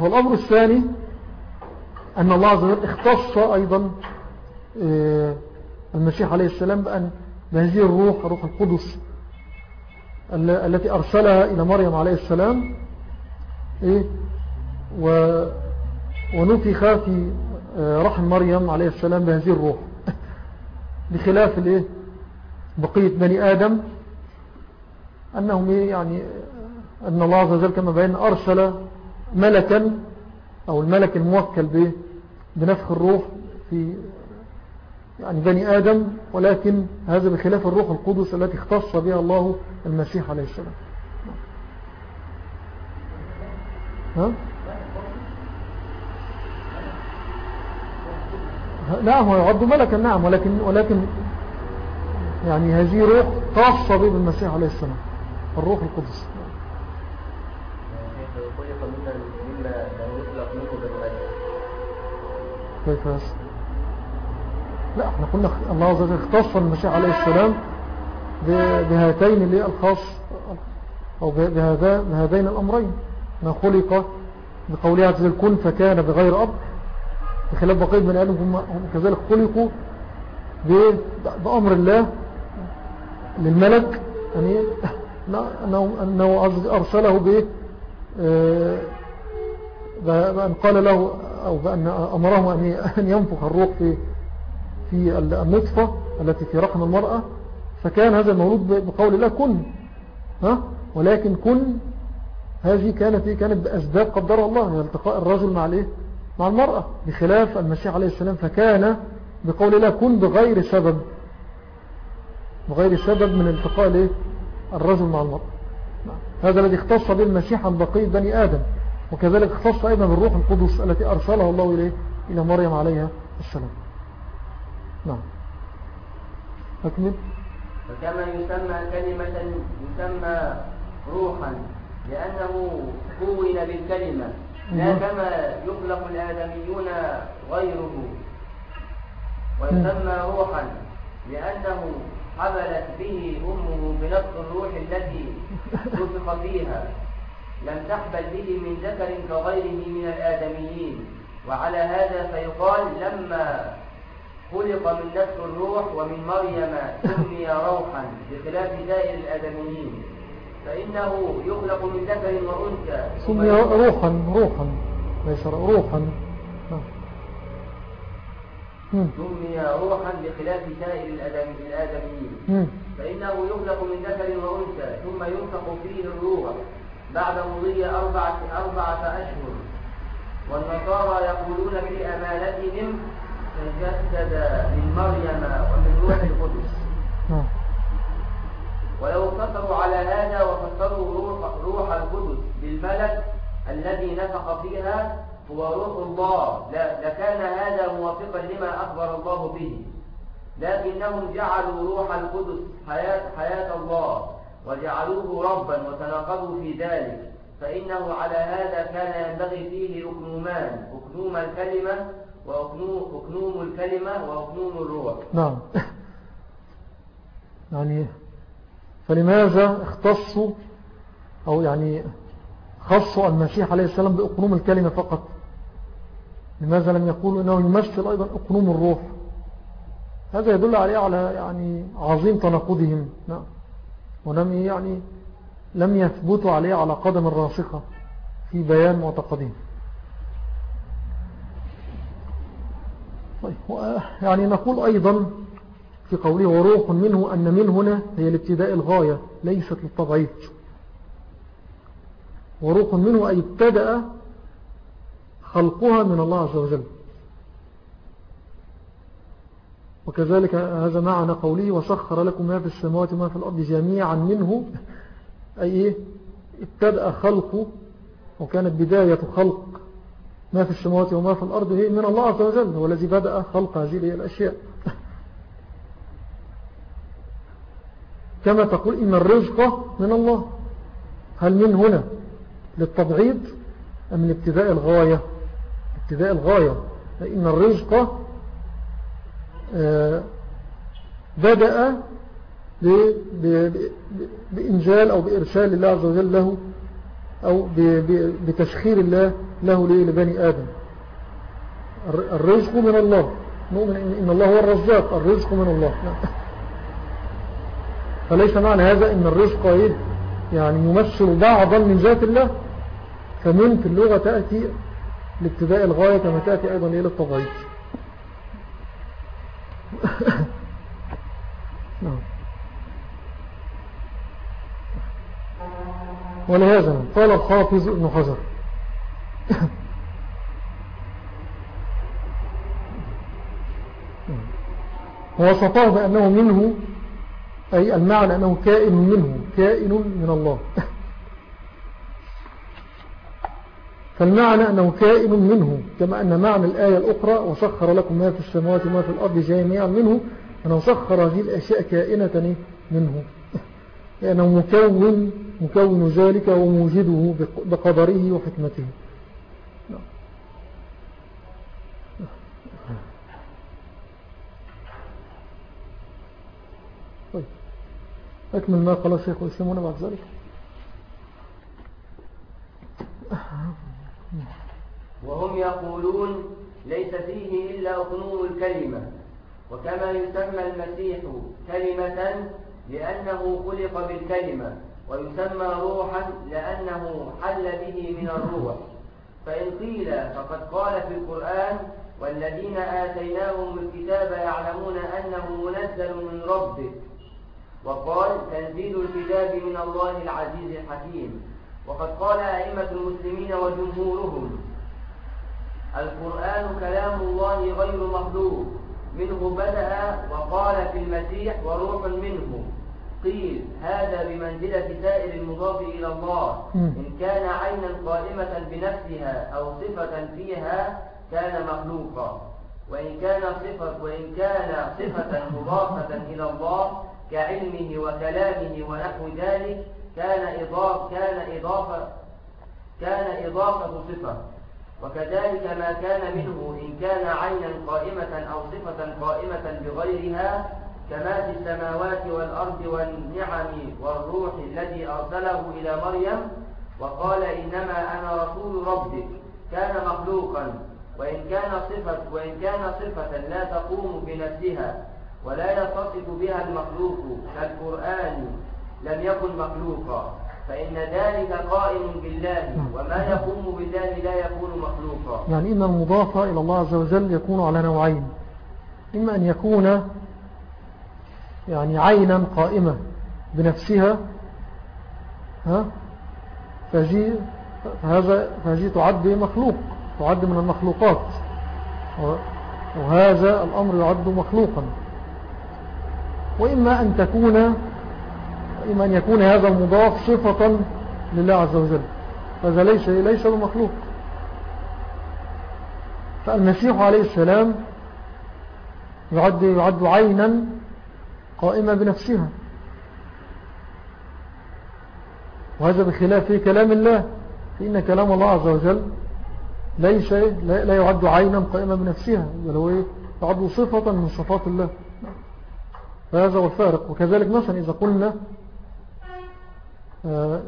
والأمر الثاني أن الله عز وجل اختص أيضا آه، المسيح عليه السلام بأن بهذه الروح روح القدس التي أرسلها إلى مريم عليه السلام إيه ونفخ في رحم مريم عليه السلام بهذه الروح. بخلاف الايه؟ بقية بني آدم أنهم إيه يعني أن الله عز وجل كما بين أرسل ملكا أو الملك الموكل به بنفخ الروح في يعني بني آدم ولكن هذا بخلاف الروح القدس التي اختص بها الله المسيح عليه السلام. ها؟ نعم هو يعد ملكا نعم ولكن, ولكن يعني هذه روح خاصة به بالمسيح عليه السلام الروح القدس. كيف لا إحنا قلنا الله عز وجل اختص المسيح عليه السلام بهاتين اللي الخاص بهذا بهذين الأمرين. ما خلق بقولها عز وجل كن فكان بغير أب. بخلاف بقية من آدم هم كذلك خلقوا بأمر الله للملك يعني أنه, أرسله ب آه، بأن قال له أو بأن أمره أن ينفخ الروح في في النطفة التي في رحم المرأة. فكان هذا المولود بقول الله كن. ها؟ ولكن كن هذه كانت كانت بأسباب قدر الله ألتقاء الرجل مع الإيه؟ مع المرأة بخلاف المسيح عليه السلام فكان بقول الله كن بغير سبب. بغير سبب من التقاء الرجل مع المرأة. هذا الذي اختص به المسيح عن بقية بني آدم وكذلك اختص أيضا بالروح القدس التي أرسلها الله إليه إلى مريم عليها السلام. نعم. أكمل. وكما يسمى كلمة يسمى روحا لأنه كون بالكلمة. لا. كما يخلق الآدميون غيره. ويسمى روحا لأنه حملت به أمه بنفس الروح التي نفخ فيها. لم تحبل به من ذكر كغيره من الآدميين. وعلى هذا فيقال لما خلق من نفس الروح ومن مريم سمي روحا بخلاف سائر الآدميين. فإنه يخلق من ذكر وأنثى. سمي روحا روحا. ليس روحا. سمي روحا بخلاف سائر الآدميين. فإنه يخلق من ذكر وأنثى ثم ينفق فيه الروح. بعد مضي أربعة, أربعة أشهر. والنصارى يقولون في أمانتهم تجسد من مريم ومن روح القدس. نعم. ولو اقتصروا على هذا وفسروا روح, روح القدس بالملك الذي نفخ فيها هو روح الله. لكان هذا موافقا لما أخبر الله به. لكنهم جعلوا روح القدس حياة, حياة الله وجعلوه ربا وتناقضوا في ذلك. فإنه على هذا كان ينبغي فيه أكنومان. أكنوم الكلمة وأكنوم الكلمة وأكنوم الروح. نعم. يعني فلماذا اختصوا أو يعني خصوا المسيح عليه السلام بأقنوم الكلمة فقط؟ لماذا لم يقولوا أنه يمثل أيضا أقنوم الروح؟ هذا يدل عليه على يعني عظيم تناقضهم. نعم. ولم يعني لم يثبتوا عليه على قدم الراسخة في بيان معتقدين طيب يعني نقول أيضا في قوله وروح منه أن من هنا هي الابتداء الغاية ليست للتضعيف. وروح منه أي ابتدأ خلقها من الله عز وجل. وكذلك هذا معنى قوله وسخر لكم ما في السماوات وما في الأرض جميعا منه أي إيه؟ ابتدأ خلقه وكانت بداية خلق. ما في السماوات وما في الأرض هي من الله عز وجل هو الذي بدأ خلق هذه الأشياء. كما تقول إن الرزق من الله. هل من هنا للتبعيد أم من ابتداء الغاية؟ ابتداء الغاية. إن الرزق آه، بدأ بإنجال أو بإرسال الله عز وجل له أو بتسخير الله له لبني آدم. الرزق من الله. نؤمن إن الله هو الرزاق. الرزق من الله. فليس معنى هذا إن الرزق إيه؟ يعني يمثل بعضا من ذات الله فمن في اللغة تأتي لابتداء الغاية كما تأتي أيضا إلى التضعيف. نعم. ولهذا قال الحافظ ابن حجر. ووصفه بأنه منه أي المعنى أنه كائن منه كائن من الله. فالمعنى أنه كائن منه كما أن معنى الآية الأخرى وسخر لكم ما في السماوات وما في الأرض جميعا منه أنه سخر هذه الأشياء كائنة منه. لأنه مكون, مكون ذلك وموجده بقدره وحكمته طيب أكمل ما قال الشيخ الإسلام بعد ذلك. وهم يقولون ليس فيه إلا أقنوم الكلمة وكما يسمى المسيح كلمة لأنه خلق بالكلمة ويسمى روحا لأنه حل به من الروح. فإن قيل فقد قال في القرآن والذين آتيناهم الكتاب يعلمون أنه منزل من ربك وقال تنزيل الكتاب من الله العزيز الحكيم. وقد قال أئمة المسلمين وجمهورهم القرآن كلام الله غير مخلوق. منه بدأ وقال في المسيح وروح منه. قيل هذا بمنزلة سائر المضاف إلى الله. إن كان عينا قائمة بنفسها أو صفة فيها كان مخلوقا. وإن كان صفة وإن كان صفة مضافة إلى الله كعلمه وكلامه ونحو ذلك كان إضافة كان إضافة كان إضافة صفة. وكذلك ما كان منه إن كان عينا قائمة أو صفة قائمة بغيرها كما في السماوات والأرض والنعم والروح الذي أرسله إلى مريم وقال إنما أنا رسول ربك كان مخلوقا. وإن كان صفة, وإن كان صفة لا تقوم بنفسها. ولا يتصف بها المخلوق كالقرآن لم يكن مخلوقا. فإن ذلك قائم بالله نعم. وما يقوم بالله لا يكون مخلوقا. يعني إن المضاف إلى الله عز وجل يكون على نوعين. إما أن يكون يعني عينا قائمة بنفسها ها؟ فهذه فهذا فهذه تعد مخلوق تعد من المخلوقات. وهذا الأمر يعد مخلوقا. وإما أن تكون إما أن يكون هذا المضاف صفة لله عز وجل. هذا ليس, ليس بمخلوق فالمسيح عليه السلام يعد, يعد عينا قائمة بنفسها. وهذا بخلاف كلام الله فإن كلام الله عز وجل ليس لا يعد عينا قائمة بنفسها بل هو يعد صفة من صفات الله. فهذا هو الفارق. وكذلك مثلا إذا قلنا آه،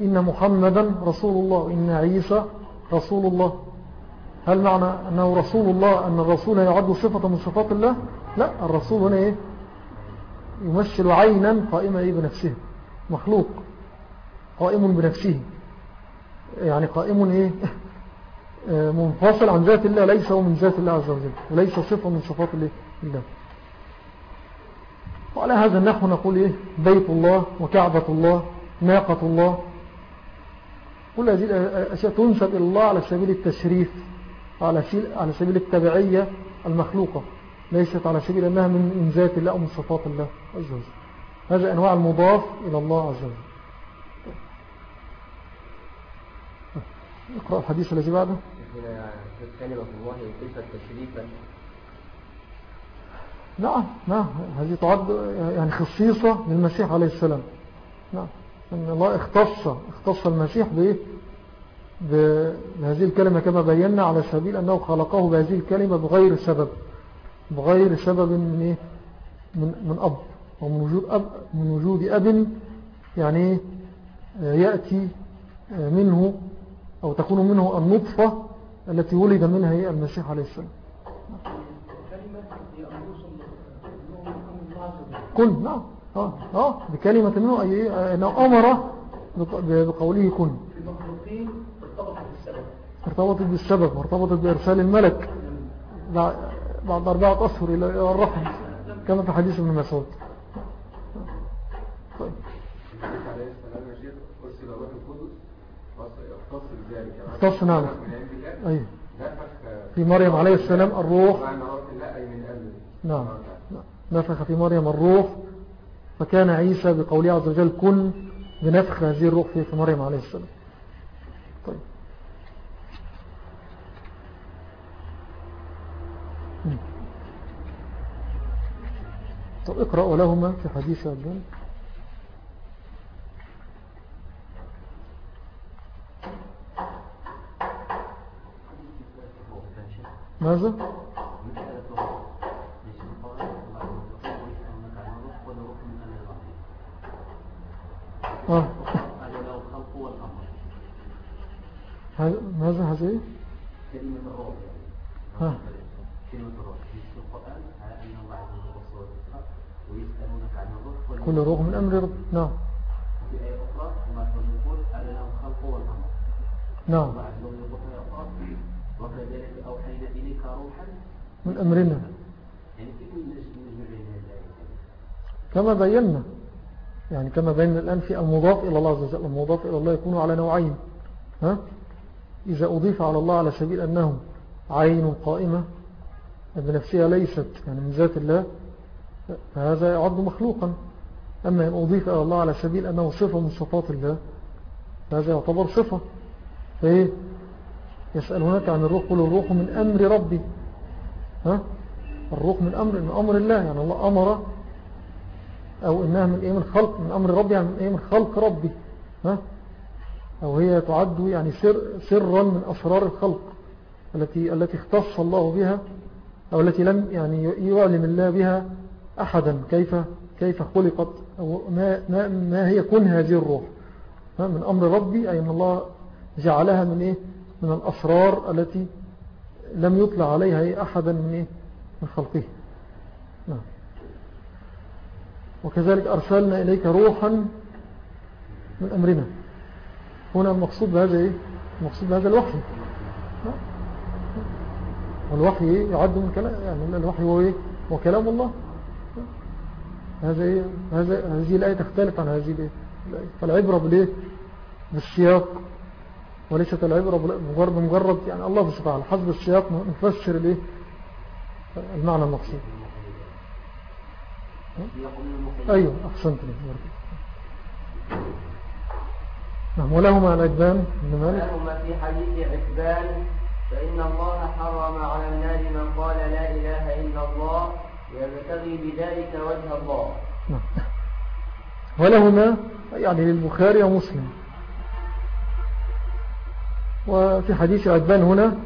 إن محمدا رسول الله وإن عيسى رسول الله. هل معنى أنه رسول الله أن الرسول يعد صفة من صفات الله؟ لا الرسول هنا إيه؟ يمثل عينا قائمة إيه بنفسه مخلوق قائم بنفسه. يعني قائم إيه؟ آه، منفصل عن ذات الله ليس هو من ذات الله عز وجل وليس صفة من صفات الله. وعلى هذا النحو نقول إيه؟ بيت الله وكعبة الله ناقة الله. كل هذه الأشياء تنسب إلى الله على سبيل التشريف على سبيل التبعية المخلوقة ليست على سبيل أنها من ذات الله أو من صفات الله عز وجل. هذا أنواع المضاف إلى الله عز وجل. اقرأ الحديث الذي بعده. كلمة الله كيف تشريفا نعم نعم. هذه تعد يعني خصيصة للمسيح عليه السلام. نعم. أن الله اختص اختص المسيح بإيه؟ بهذه الكلمة كما بينا على سبيل أنه خلقه بهذه الكلمة بغير سبب. بغير سبب من, إيه؟ من, من أب. ومن وجود أب, من وجود أب يعني يأتي منه أو تكون منه النطفة التي ولد منها هي المسيح عليه السلام. كن. نعم آه آه بكلمة منه أي أنه أمر بقوله كن. ارتبطت بالسبب ارتبطت بإرسال الملك. بعد أربعة أشهر إلى الرحم كما في حديث ابن مسعود. طيب. اختص نعم. في مريم عليه السلام الروح. نعم. نفخ في مريم الروح فكان عيسى بقوله عز وجل كن بنفخ هذه الروح في مريم عليه السلام. طيب. طب اقرأوا لهما في حديث عبدان ماذا؟ آه. ماذا هذا إيه؟ كلمة الروح ها كلمة الروح في القرآن أن الله عز وجل ويسألونك عن الروح كل روح من أمر رب. نعم. وفي آية أخرى الله يقول ألا له الخلق والأمر نعم. الله عز وجل يقول وكذلك أوحينا إليك روحا من أمرنا. يعني كيف نجمع بين كما بينا. يعني كما بينا الآن في المضاف إلى الله عز وجل المضاف إلى الله يكون على نوعين ها؟ إذا أضيف على الله على سبيل أنه عين قائمة بنفسها ليست يعني من ذات الله فهذا يعد مخلوقا. أما إن أضيف إلى الله على سبيل أنه صفة من صفات الله فهذا يعتبر صفة. فإيه؟ يسألونك عن الروح قل الروح من أمر ربي ها؟ الروح من أمر من أمر الله يعني الله أمر أو إنها من إيه من خلق من أمر ربي يعني من إيه من خلق ربي. ها؟ أو هي تعد يعني سر سرا من أسرار الخلق التي التي اختص الله بها أو التي لم يعني يعلم الله بها أحدا. كيف كيف خلقت؟ أو ما, ما, ما هي كن هذه الروح؟ من أمر ربي أي أن الله جعلها من إيه؟ من الأسرار التي لم يطلع عليها أحدا من, إيه؟ من خلقه. نعم. وكذلك أرسلنا إليك روحا من أمرنا. هنا المقصود بهذا إيه؟ المقصود بهذا الوحي. والوحي يعد من كلام يعني الوحي هو إيه؟ هو كلام الله. هذا إيه؟ هذا هذه الآية تختلف عن هذه الآية. فالعبرة بالإيه؟ بالسياق. وليست العبرة مجرد مجرد يعني الله سبحانه حسب السياق نفسر الإيه؟ المعنى المقصود. أيوة أحسنت نعم ولهما العجبان ولهما في حديث عجبان فإن الله حرم على النار من قال لا إله إلا الله ويبتغي بذلك وجه الله. نعم. ولهما يعني للبخاري ومسلم. وفي حديث عجبان هنا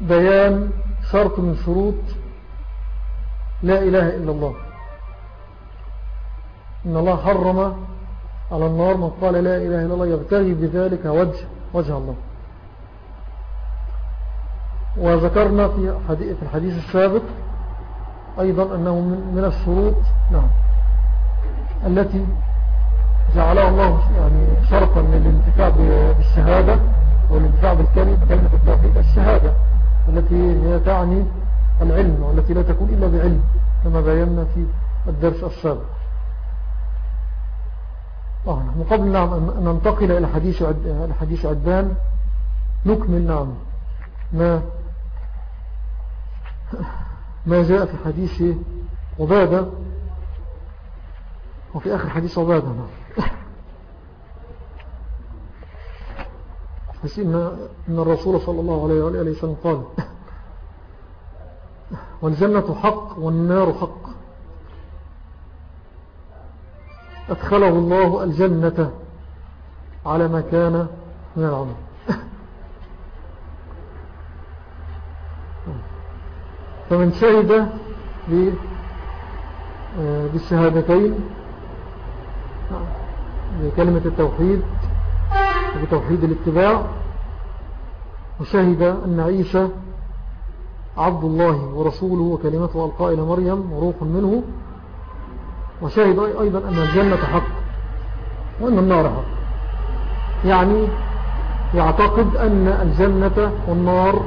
بيان شرط من شروط لا إله إلا الله. إن الله حرم على النار من قال لا إله إلا الله يبتغي بذلك وجه, وجه الله. وذكرنا في الحديث السابق أيضا أنه من الشروط نعم التي جعلها الله يعني شرطا للانتفاع بالشهادة والانتفاع بالكلمة كلمة التوحيد الشهادة التي هي تعني العلم والتي لا تكون إلا بعلم كما بينا في الدرس السابق. آه نحن قبل نعم أن ننتقل إلى حديث, عد... حديث عدان نكمل نعم ما ما جاء في حديث عبادة. وفي آخر حديث عبادة نعم. بس إن, إن الرسول صلى الله عليه وآله وسلم قال والجنة حق والنار حق. أدخله الله الجنة على ما كان من العمل. فمن شهد بالشهادتين بكلمة التوحيد وبتوحيد الاتباع وشهد أن عيسى عبد الله ورسوله وكلمته ألقى إلى مريم وروح منه. وشهد أيضا أن الجنة حق وأن النار حق. يعني يعتقد أن الجنة والنار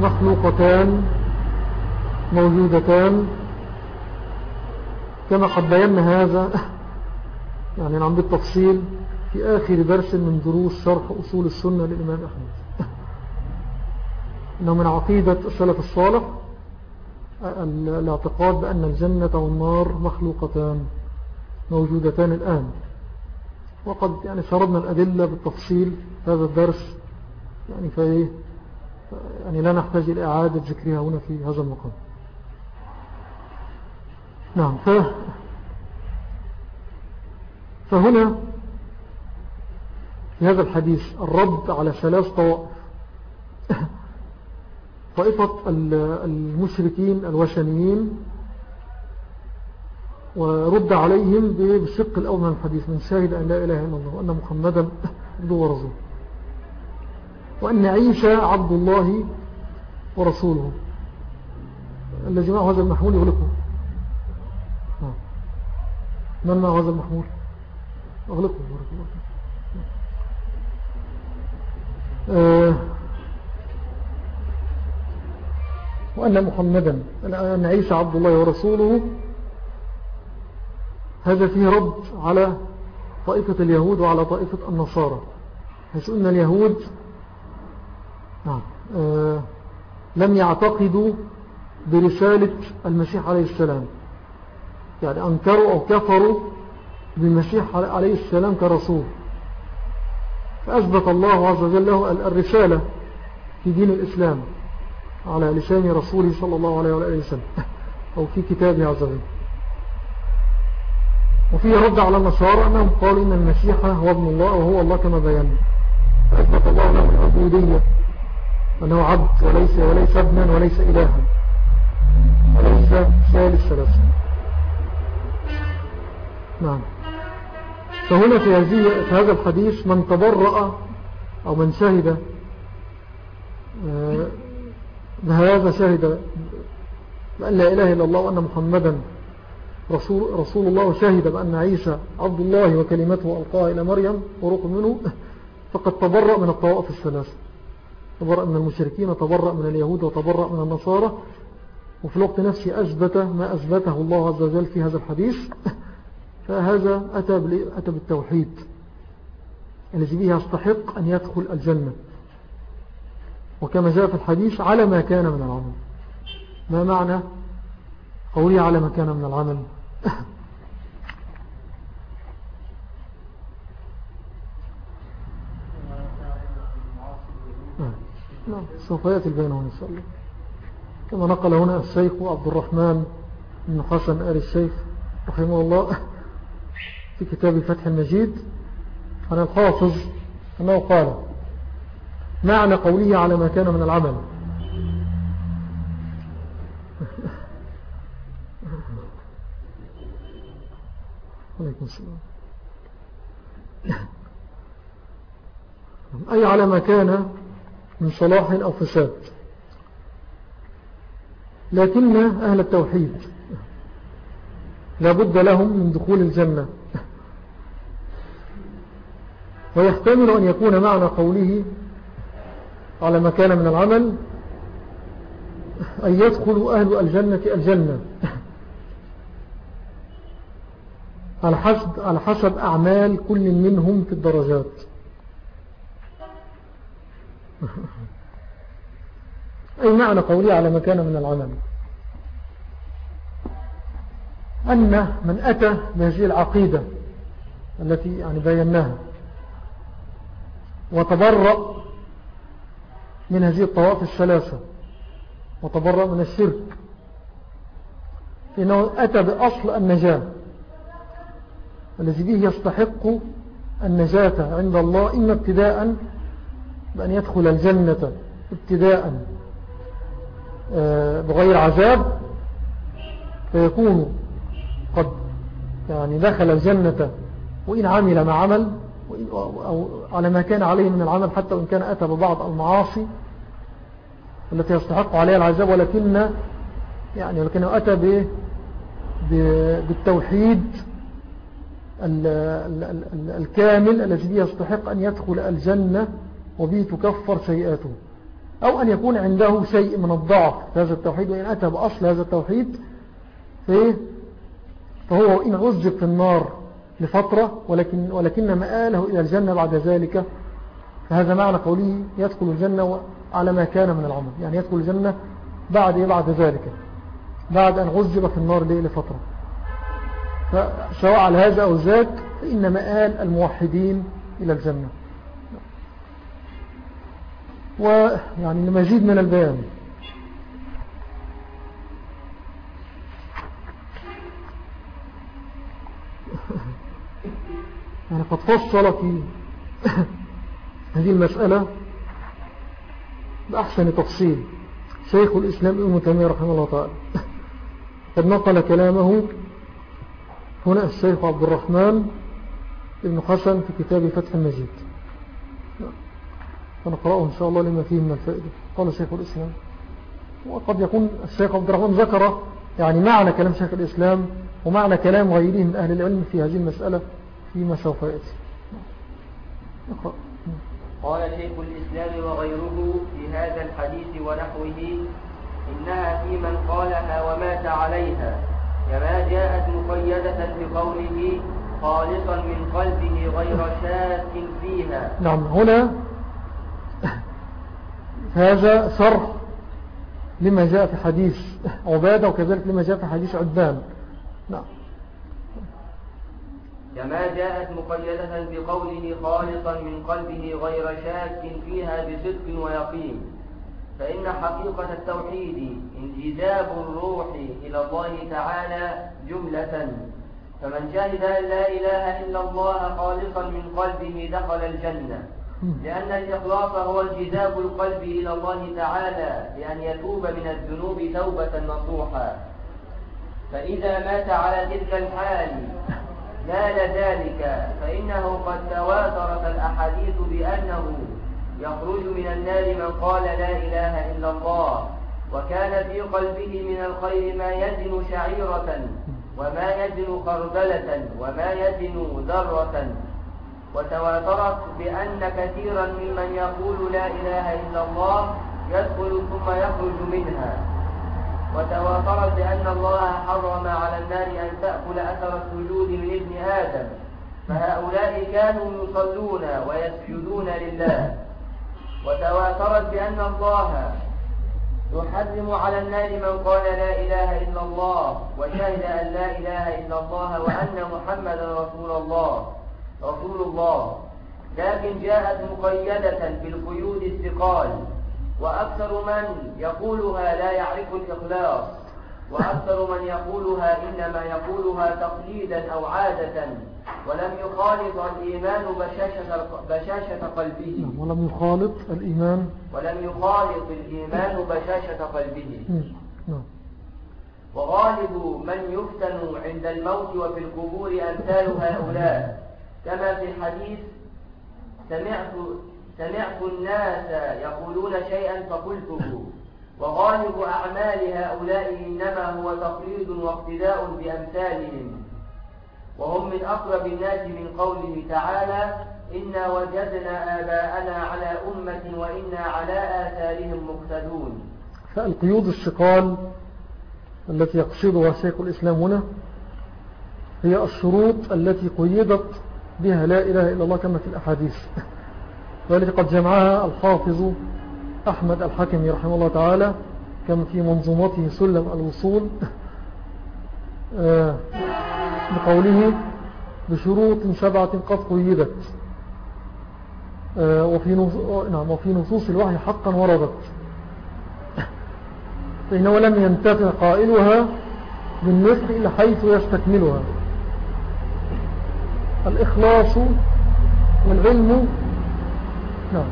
مخلوقتان موجودتان. كما قد بينا هذا يعني نعم بالتفصيل في آخر درس من دروس شرح أصول السنة للإمام أحمد. إنه من عقيدة السلف الصالح الاعتقاد بأن الجنة والنار مخلوقتان موجودتان الآن. وقد يعني سردنا الأدلة بالتفصيل هذا الدرس يعني فإيه يعني لا نحتاج إلى إعادة ذكرها هنا في هذا المقام. نعم ف فهنا في هذا الحديث الرد على ثلاث طوائف. طائفة المشركين الوثنيين ورد عليهم بالشق الأول من الحديث من شاهد أن لا إله إلا الله وأن محمدا عبده ورسوله وأن عيسى عبد الله ورسوله. الذي معه هذا المحمول يغلقه. نعم. من معه هذا المحمول؟ أغلقه. آه وأن محمدا أن عيسى عبد الله ورسوله. هذا فيه رد على طائفة اليهود وعلى طائفة النصارى. حيث أن اليهود نعم آه لم يعتقدوا برسالة المسيح عليه السلام. يعني أنكروا أو كفروا بالمسيح عليه السلام كرسول. فأثبت الله عز وجل له الرسالة في دين الإسلام. على لسان رسوله صلى الله عليه وآله وسلم أو في كتابه عز وجل. وفي رد على النصارى أنهم قالوا إن المسيح هو ابن الله وهو الله كما بينا. فأثبت الله له العبودية أنه عبد وليس, وليس ابنا وليس إلها. وليس ثالث ثلاثة. نعم. فهنا في, هذه في هذا الحديث من تبرأ أو من شهد آه، بهذا شهد بأن لا إله إلا الله وأن محمدا رسول, رسول الله وشهد بأن عيسى عبد الله وكلمته ألقاها إلى مريم وروح منه فقد تبرأ من الطوائف الثلاثة تبرأ من المشركين تبرأ من اليهود وتبرأ من النصارى. وفي الوقت نفسه أثبت ما أثبته الله عز وجل في هذا الحديث. فهذا أتى بالتوحيد. الذي به يستحق أن يدخل الجنة. وكما جاء في الحديث على ما كان من العمل. ما معنى قولي على ما كان من العمل؟ سوف يأتي البين هنا إن شاء الله. كما نقل هنا الشيخ عبد الرحمن بن حسن آل الشيخ رحمه الله في كتاب فتح المجيد. عن الحافظ أنه قال معنى قوله على ما كان من العمل. عليكم السلام. أي على ما كان من صلاح أو فساد. لكن أهل التوحيد لابد لهم من دخول الجنة. ويحتمل أن يكون معنى قوله على ما كان من العمل أن يدخل أهل الجنة الجنة. على حسب, على حسب أعمال كل منهم في الدرجات. أي معنى قولي على مكان من العمل؟ أن من أتى بهذه العقيدة التي يعني بيناها وتبرأ من هذه الطوائف الثلاثة وتبرأ من الشرك. إنه أتى بأصل النجاة. الذي به يستحق النجاة عند الله إما ابتداء بأن يدخل الجنة ابتداء آه، بغير عذاب فيكون قد يعني دخل الجنة وإن عمل ما عمل على ما كان عليه من العمل حتى وإن كان أتى ببعض المعاصي التي يستحق عليها العذاب ولكن يعني ولكنه أتى بالتوحيد الكامل الذي يستحق أن يدخل الجنة وبه تكفر سيئاته أو أن يكون عنده شيء من الضعف. في هذا التوحيد وإن أتى بأصل هذا التوحيد فهو إن عزب في النار لفترة ولكن, ولكن مآله إلى الجنة بعد ذلك. فهذا معنى قوله يدخل الجنة على ما كان من العمل. يعني يدخل الجنة بعد بعد ذلك. بعد أن عزب في النار لفترة. فسواء على هذا أو ذاك فإن مآل الموحدين إلى الجنة. ويعني لمزيد من البيان. يعني قد فصل في هذه المسألة بأحسن تفصيل. شيخ الإسلام ابن تيمية رحمه الله تعالى. قد نقل كلامه هنا الشيخ عبد الرحمن ابن حسن في كتاب فتح المجيد. فنقرأه إن شاء الله لما فيه من الفائدة. قال شيخ الإسلام وقد يكون الشيخ عبد الرحمن ذكر يعني معنى كلام شيخ الإسلام ومعنى كلام غيره من أهل العلم في هذه المسألة. فيما سوف يأتي. قال شيخ الإسلام وغيره في هذا الحديث ونحوه إنها في من قالها ومات عليها كما جاءت مقيدة بقوله خالصا من قلبه غير شاك فيها. نعم هنا هذا شرح لما جاء في حديث عبادة وكذلك لما جاء في حديث عدبان نعم. كما جاءت مقيدة بقوله خالصا من قلبه غير شاك فيها بصدق ويقين. فإن حقيقة التوحيد انجذاب الروح إلى الله تعالى جملة. فمن شهد أن لا إله إلا الله خالصا من قلبه دخل الجنة. لأن الإخلاص هو انجذاب القلب إلى الله تعالى بأن يتوب من الذنوب توبة نصوحا. فإذا مات على تلك الحال نال ذلك فإنه قد تواترت الأحاديث بأنه يخرج من النار من قال لا إله إلا الله وكان في قلبه من الخير ما يزن شعيرة وما يزن خردلة وما يزن ذرة. وتواترت بأن كثيرا ممن يقول لا إله إلا الله يدخل ثم يخرج منها. وتواترت بأن الله حرم على النار أن تأكل أثر السجود من ابن آدم. فهؤلاء كانوا يصلون ويسجدون لله. وتواترت بأن الله يحرم على النار من قال لا إله إلا الله وشهد أن لا إله إلا الله وأن محمدا رسول الله رسول الله. لكن جاءت مقيدة بالقيود الثقال. وأكثر من يقولها لا يعرف الإخلاص وأكثر من يقولها إنما يقولها تقليدا أو عادة ولم يخالط الإيمان بشاشة, بشاشة قلبه. نعم، ولم يخالط الإيمان. ولم يخالط الإيمان بشاشة قلبه. نعم. وغالب من يفتن عند الموت وفي القبور أمثال هؤلاء. كما في الحديث سمعت سمعت الناس يقولون شيئا فقلته. وغالب أعمال هؤلاء إنما هو تقليد واقتداء بأمثالهم. وهم من أقرب الناس من قوله تعالى إنا وجدنا آباءنا على أمة وإنا على آثارهم مقتدون. فالقيود الشقال التي يقصدها شيخ الإسلام هنا هي الشروط التي قيدت بها لا إله إلا الله كما في الأحاديث. والتي قد جمعها الحافظ أحمد الحكمي رحمه الله تعالى كما في منظومته سلم الوصول آه، بقوله بشروط سبعة قد قيدت آه، وفي نعم وفي نصوص الوحي حقا وردت فإنه لم ينتفع قائلها بالنسخ إلى حيث يستكملها. الإخلاص والعلم نعم.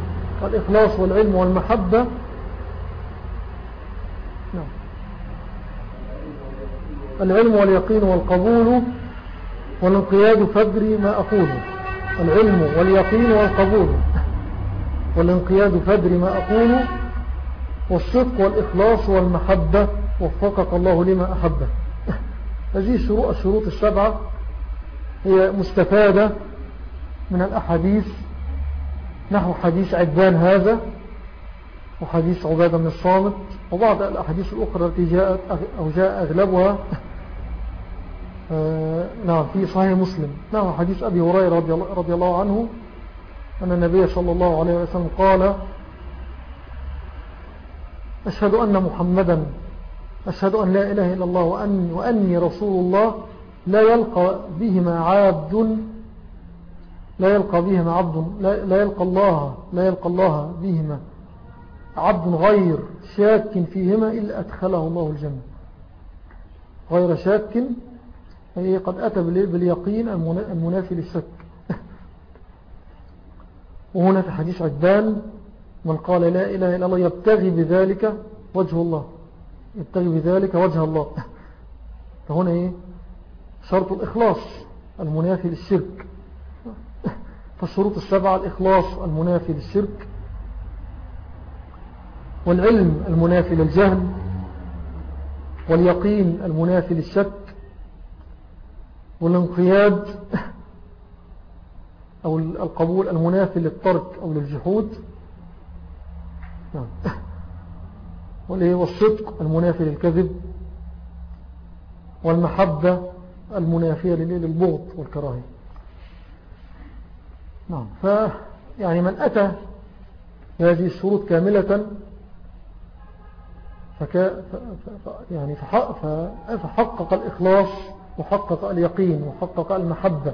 الإخلاص والعلم والمحبة. نعم. العلم واليقين والقبول والانقياد فدري ما أقوله. العلم واليقين والقبول والانقياد فدري ما أقوله. والصدق والإخلاص والمحبة. وفقك الله لما أحبه. هذه الشروط, الشروط السبعة هي مستفادة من الأحاديث نحو حديث عدبان هذا وحديث عبادة من الصامت وبعض الأحاديث الأخرى التي جاءت أو جاء أغلبها آه، نعم في صحيح مسلم. نعم حديث أبي هريرة رضي الله عنه أن النبي صلى الله عليه وسلم قال أشهد أن محمدا أشهد أن لا إله إلا الله وأني, وأني رسول الله لا يلقى بهما عبد لا يلقى بهما عبد لا, يلقى الله لا يلقى الله بهما عبد غير شاك فيهما إلا أدخله الله الجنة. غير شاك أي قد أتى باليقين المنافي للشك. وهنا في حديث عدبان من قال لا إله إلا الله يبتغي بذلك وجه الله. يبتغي بذلك وجه الله. فهنا إيه؟ شرط الإخلاص المنافي للشرك. فالشروط السبعة الإخلاص المنافي للشرك والعلم المنافي للجهل واليقين المنافي للشك والانقياد أو القبول المنافي للترك أو للجحود نعم. والصدق المنافي للكذب والمحبة المنافية للبغض والكراهية نعم. ف يعني من أتى بهذه الشروط كاملة فك يعني فحقق الإخلاص وحقق اليقين وحقق المحبة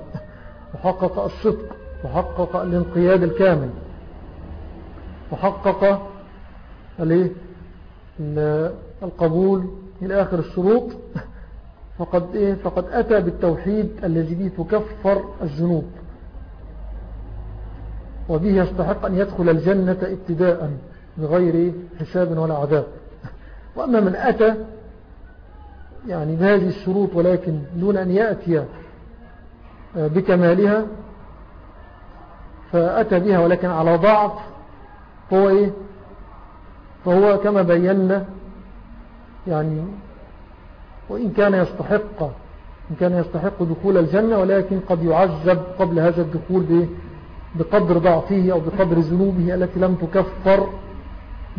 وحقق الصدق وحقق الانقياد الكامل وحقق القبول إلى آخر الشروط. فقد, إيه؟ فقد أتى بالتوحيد الذي تكفر الذنوب. وبه يستحق أن يدخل الجنة ابتداء بغير حساب ولا عذاب. وأما من أتى يعني بهذه الشروط ولكن دون أن يأتي بكمالها فأتى بها ولكن على ضعف فهو إيه؟ فهو كما بينا يعني وإن كان يستحق إن كان يستحق دخول الجنة ولكن قد يعذب قبل هذا الدخول بقدر ضعفه أو بقدر ذنوبه التي لم تكفر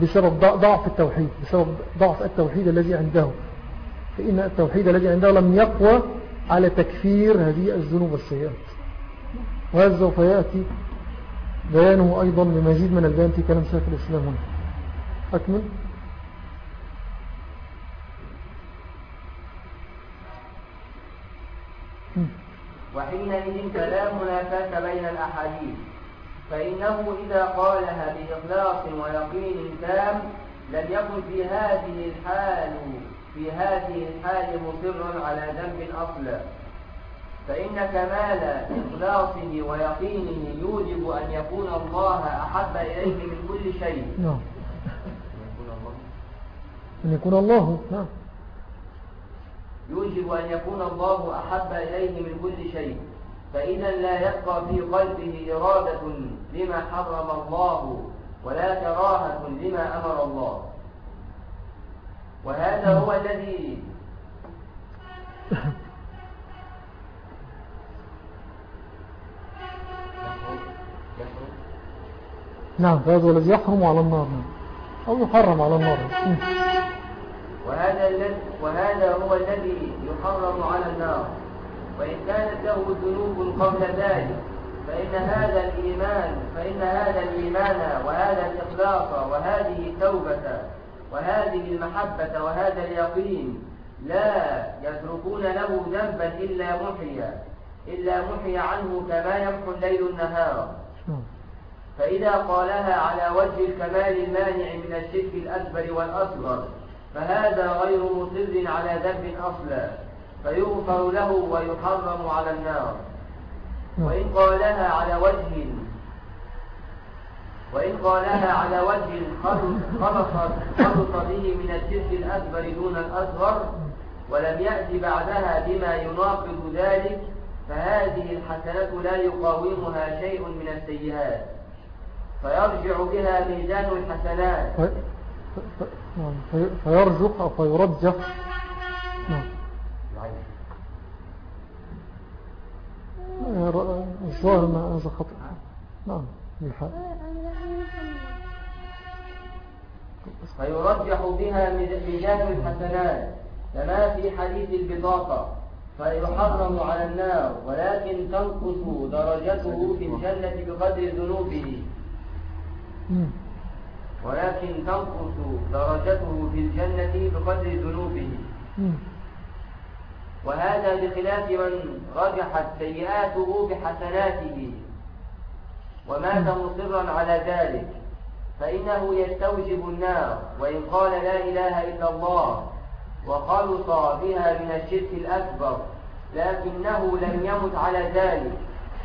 بسبب ضعف التوحيد بسبب ضعف التوحيد الذي عنده. فإن التوحيد الذي عنده لم يقوى على تكفير هذه الذنوب والسيئات. وهذا سوف يأتي بيانه أيضا بمزيد من البيان في كلام شيخ الإسلام هنا. أكمل. وحينئذ فلا منافاة بين الأحاديث. فإنه إذا قالها بإخلاص ويقين تام لم يكن في هذه الحال في هذه الحال مصر على ذنب أصلا فإن كمال إخلاصه ويقينه يوجب أن يكون الله أحب إليه من كل شيء. نعم. أن يكون الله نعم. يوجب أن يكون الله أحب إليه من كل شيء. فإذا لا يبقى في قلبه إرادة لما حرم الله ولا كراهة لما أمر الله. وهذا هو الذي نعم فهذا الذي يحرم على النار. أو يحرم على النار. وهذا, وهذا هو الذي يحرم على النار. وإن كانت له ذنوب قبل ذلك فإن هذا الإيمان فإن هذا الإيمان وهذا الإخلاص وهذه التوبة وهذه المحبة وهذا اليقين لا يتركون له ذنبا إلا محيا. إلا محي عنه كما يمحو الليل النهار. فإذا قالها على وجه الكمال المانع من الشرك الأكبر والأصغر فهذا غير مصر على ذنب أصلا فيغفر له ويحرم على النار. وإن قالها على وجه وإن قالها على وجه خلص به من الشرك الأكبر دون الأصغر ولم يأتي بعدها بما يناقض ذلك فهذه الحسنة لا يقاومها شيء من السيئات. فيرجع بها ميزان الحسنات. فيرجح أو فيرجح نعم. الظاهر ما هذا خطأ. نعم الحق فيرجح بها ميزان الحسنات كما في حديث البطاقة. فيحرم على النار ولكن تنقص درجته في الجنة بقدر ذنوبه. ولكن تنقص درجته في الجنة بقدر ذنوبه. وهذا بخلاف من رجحت سيئاته بحسناته. ومات مصرا على ذلك. فإنه يستوجب النار. وإن قال لا إله إلا الله وخلص بها من الشرك الأكبر لكنه لم يمت على ذلك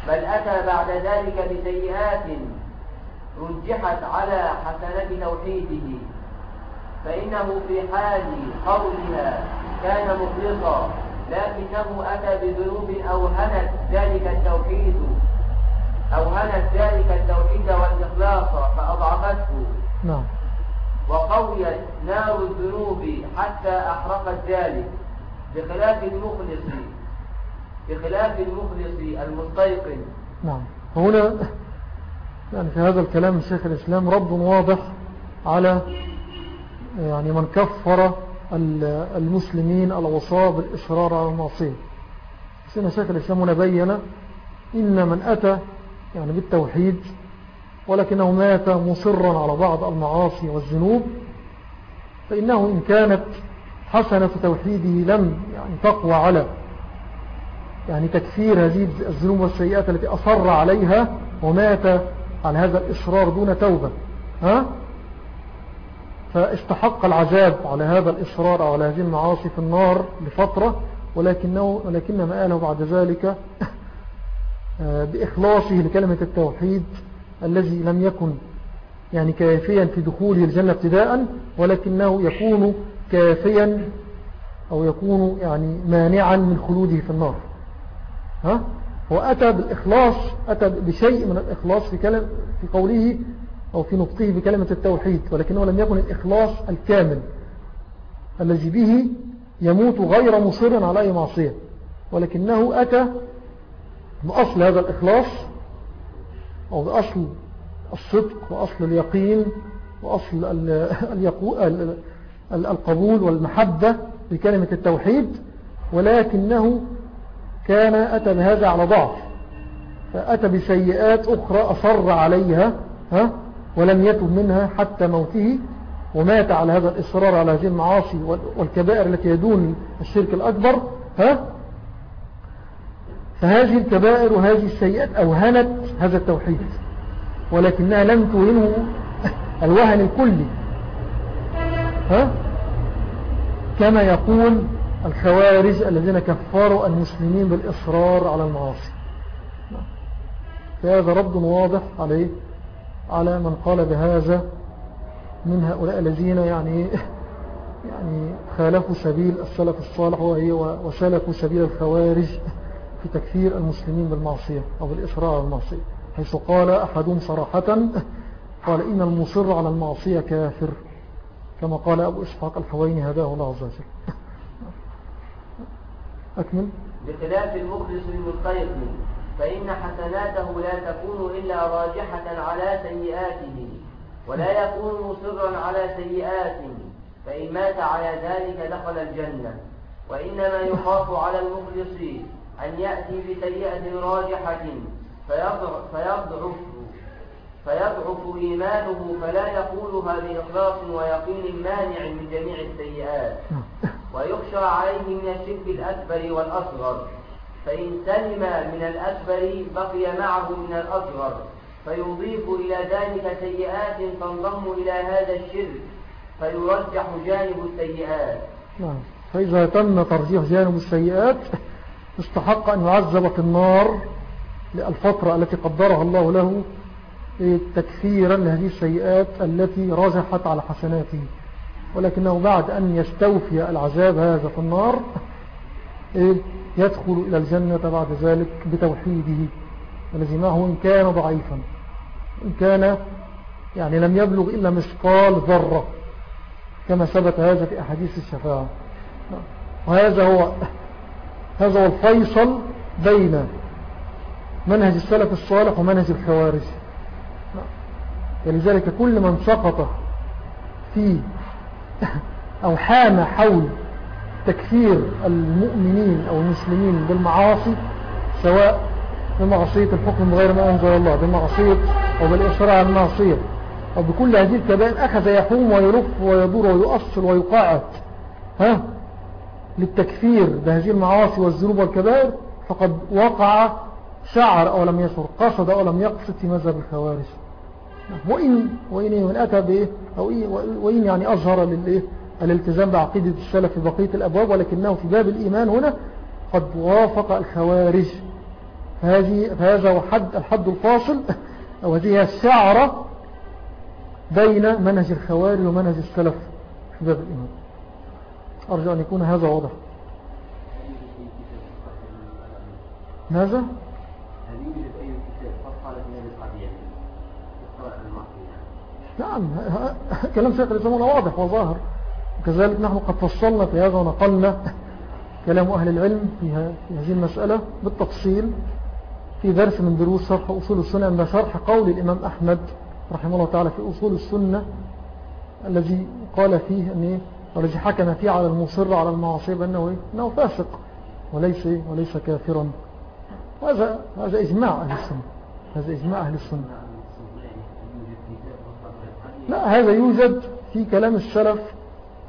بل أتى بعد ذلك بسيئات رجحت على حسنة توحيده. فإنه في حال قولها كان مخلصا لكنه أتى بذنوب أوهنت ذلك التوحيد. أوهنت ذلك التوحيد والإخلاص فأضعفته. نعم. وقويت نار الذنوب حتى أحرقت ذلك. بخلاف المخلص بخلاف المخلص المستيقن. نعم. هنا يعني في هذا الكلام شيخ الإسلام رد واضح على يعني من كفر المسلمين الوصاب بالإصرار على المعصية. سيدنا شيخ الإسلام هنا بين إن من أتى يعني بالتوحيد ولكنه مات مصرا على بعض المعاصي والذنوب فإنه إن كانت حسنة توحيده لم يعني تقوى على يعني تكفير هذه الذنوب والسيئات التي أصر عليها ومات على هذا الإصرار دون توبة ها؟ فاستحق العذاب على هذا الإصرار أو على هذه المعاصي في النار لفترة ولكنه ولكن مآله بعد ذلك آه، بإخلاصه لكلمة التوحيد الذي لم يكن يعني كافيا في دخوله الجنة ابتداء ولكنه يكون كافيا أو يكون يعني مانعا من خلوده في النار ها؟ هو أتى بالإخلاص أتى بشيء من الإخلاص في, كلم في قوله أو في نطقه بكلمة التوحيد ولكنه لم يكن الإخلاص الكامل الذي به يموت غير مصر على أي معصية. ولكنه أتى بأصل هذا الإخلاص أو بأصل الصدق وأصل اليقين وأصل القبول والمحبة بكلمة التوحيد ولكنه كان أتى بهذا على ضعف فأتى بسيئات أخرى أصر عليها ها؟ ولم يتب منها حتى موته ومات على هذا الإصرار على هذه المعاصي والكبائر التي يدون الشرك الأكبر ها؟ فهذه الكبائر وهذه السيئات أوهنت هذا التوحيد ولكنها لم توهنه الوهن الكلي ها؟ كما يقول الخوارج الذين كفروا المسلمين بالإصرار على المعاصي. فهذا رد واضح عليه على من قال بهذا من هؤلاء الذين يعني يعني خالفوا سبيل السلف الصالح وهي وسلكوا سبيل الخوارج في تكفير المسلمين بالمعصية أو بالإصرار على المعصية. حيث قال أحدهم صراحة قال إن المصر على المعصية كافر كما قال أبو إسحاق الحويني هداه الله عز وجل. أكمل. بخلاف المخلص المستيقن فإن حسناته لا تكون إلا راجحة على سيئاته ولا يكون مصرا على سيئاته فإن مات على ذلك دخل الجنة. وإنما يخاف على المخلص أن يأتي بسيئة راجحة فيضعف فيضعف إيمانه فلا يقولها بإخلاص ويقين مانع من جميع السيئات. ويخشى عليه من الشرك الأكبر والأصغر. فإن سلم من الأكبر بقي معه من الأصغر. فيضيف إلى ذلك سيئات تنضم إلى هذا الشرك. فيرجح جانب السيئات. نعم. فإذا تم ترجيح جانب السيئات استحق أن يعذب في النار للفترة التي قدرها الله له تكثيرا لهذه السيئات التي رجحت على حسناته. ولكنه بعد أن يستوفي العذاب هذا في النار يدخل إلى الجنة بعد ذلك بتوحيده الذي معه إن كان ضعيفا إن كان يعني لم يبلغ إلا مثقال ذرة كما ثبت هذا في أحاديث الشفاعة. وهذا هو هذا هو الفيصل بين منهج السلف الصالح ومنهج الخوارج ولذلك كل من سقط في أو حام حول تكفير المؤمنين أو المسلمين بالمعاصي سواء بمعصية الحكم بغير ما أنزل الله بمعصية أو بالإصرار المعصية. أو بكل هذه الكبائر أخذ يحوم ويرف ويدور ويؤصل ويقاعد ها؟ للتكفير بهذه المعاصي والذنوب والكبائر. فقد وقع شعر أو لم يشعر قصد أو لم يقصد في مذهب الخوارج. وإن, وإن أتى بإيه أو إيه وإن يعني أظهر للإيه الالتزام بعقيدة السلف في بقية الأبواب ولكنه في باب الإيمان هنا قد وافق الخوارج. فهذا هو حد الحد الفاصل. أو هذه الشعرة بين منهج الخوارج ومنهج السلف في باب الإيمان. أرجو أن يكون هذا واضح. ماذا؟ نعم كلام شيخ الإسلام واضح وظاهر وكذلك نحن قد فصلنا في هذا ونقلنا كلام أهل العلم في هذه المسألة بالتفصيل في درس من دروس شرح أصول السنة عند شرح قول الإمام أحمد رحمه الله تعالى في أصول السنة الذي قال فيه أن الذي حكم فيه على المصر على المعاصي بأنه؟ أنه فاسق وليس, وليس كافرا وهذا هذا إجماع أهل السنة هذا إجماع أهل السنة لا هذا يوجد في كلام السلف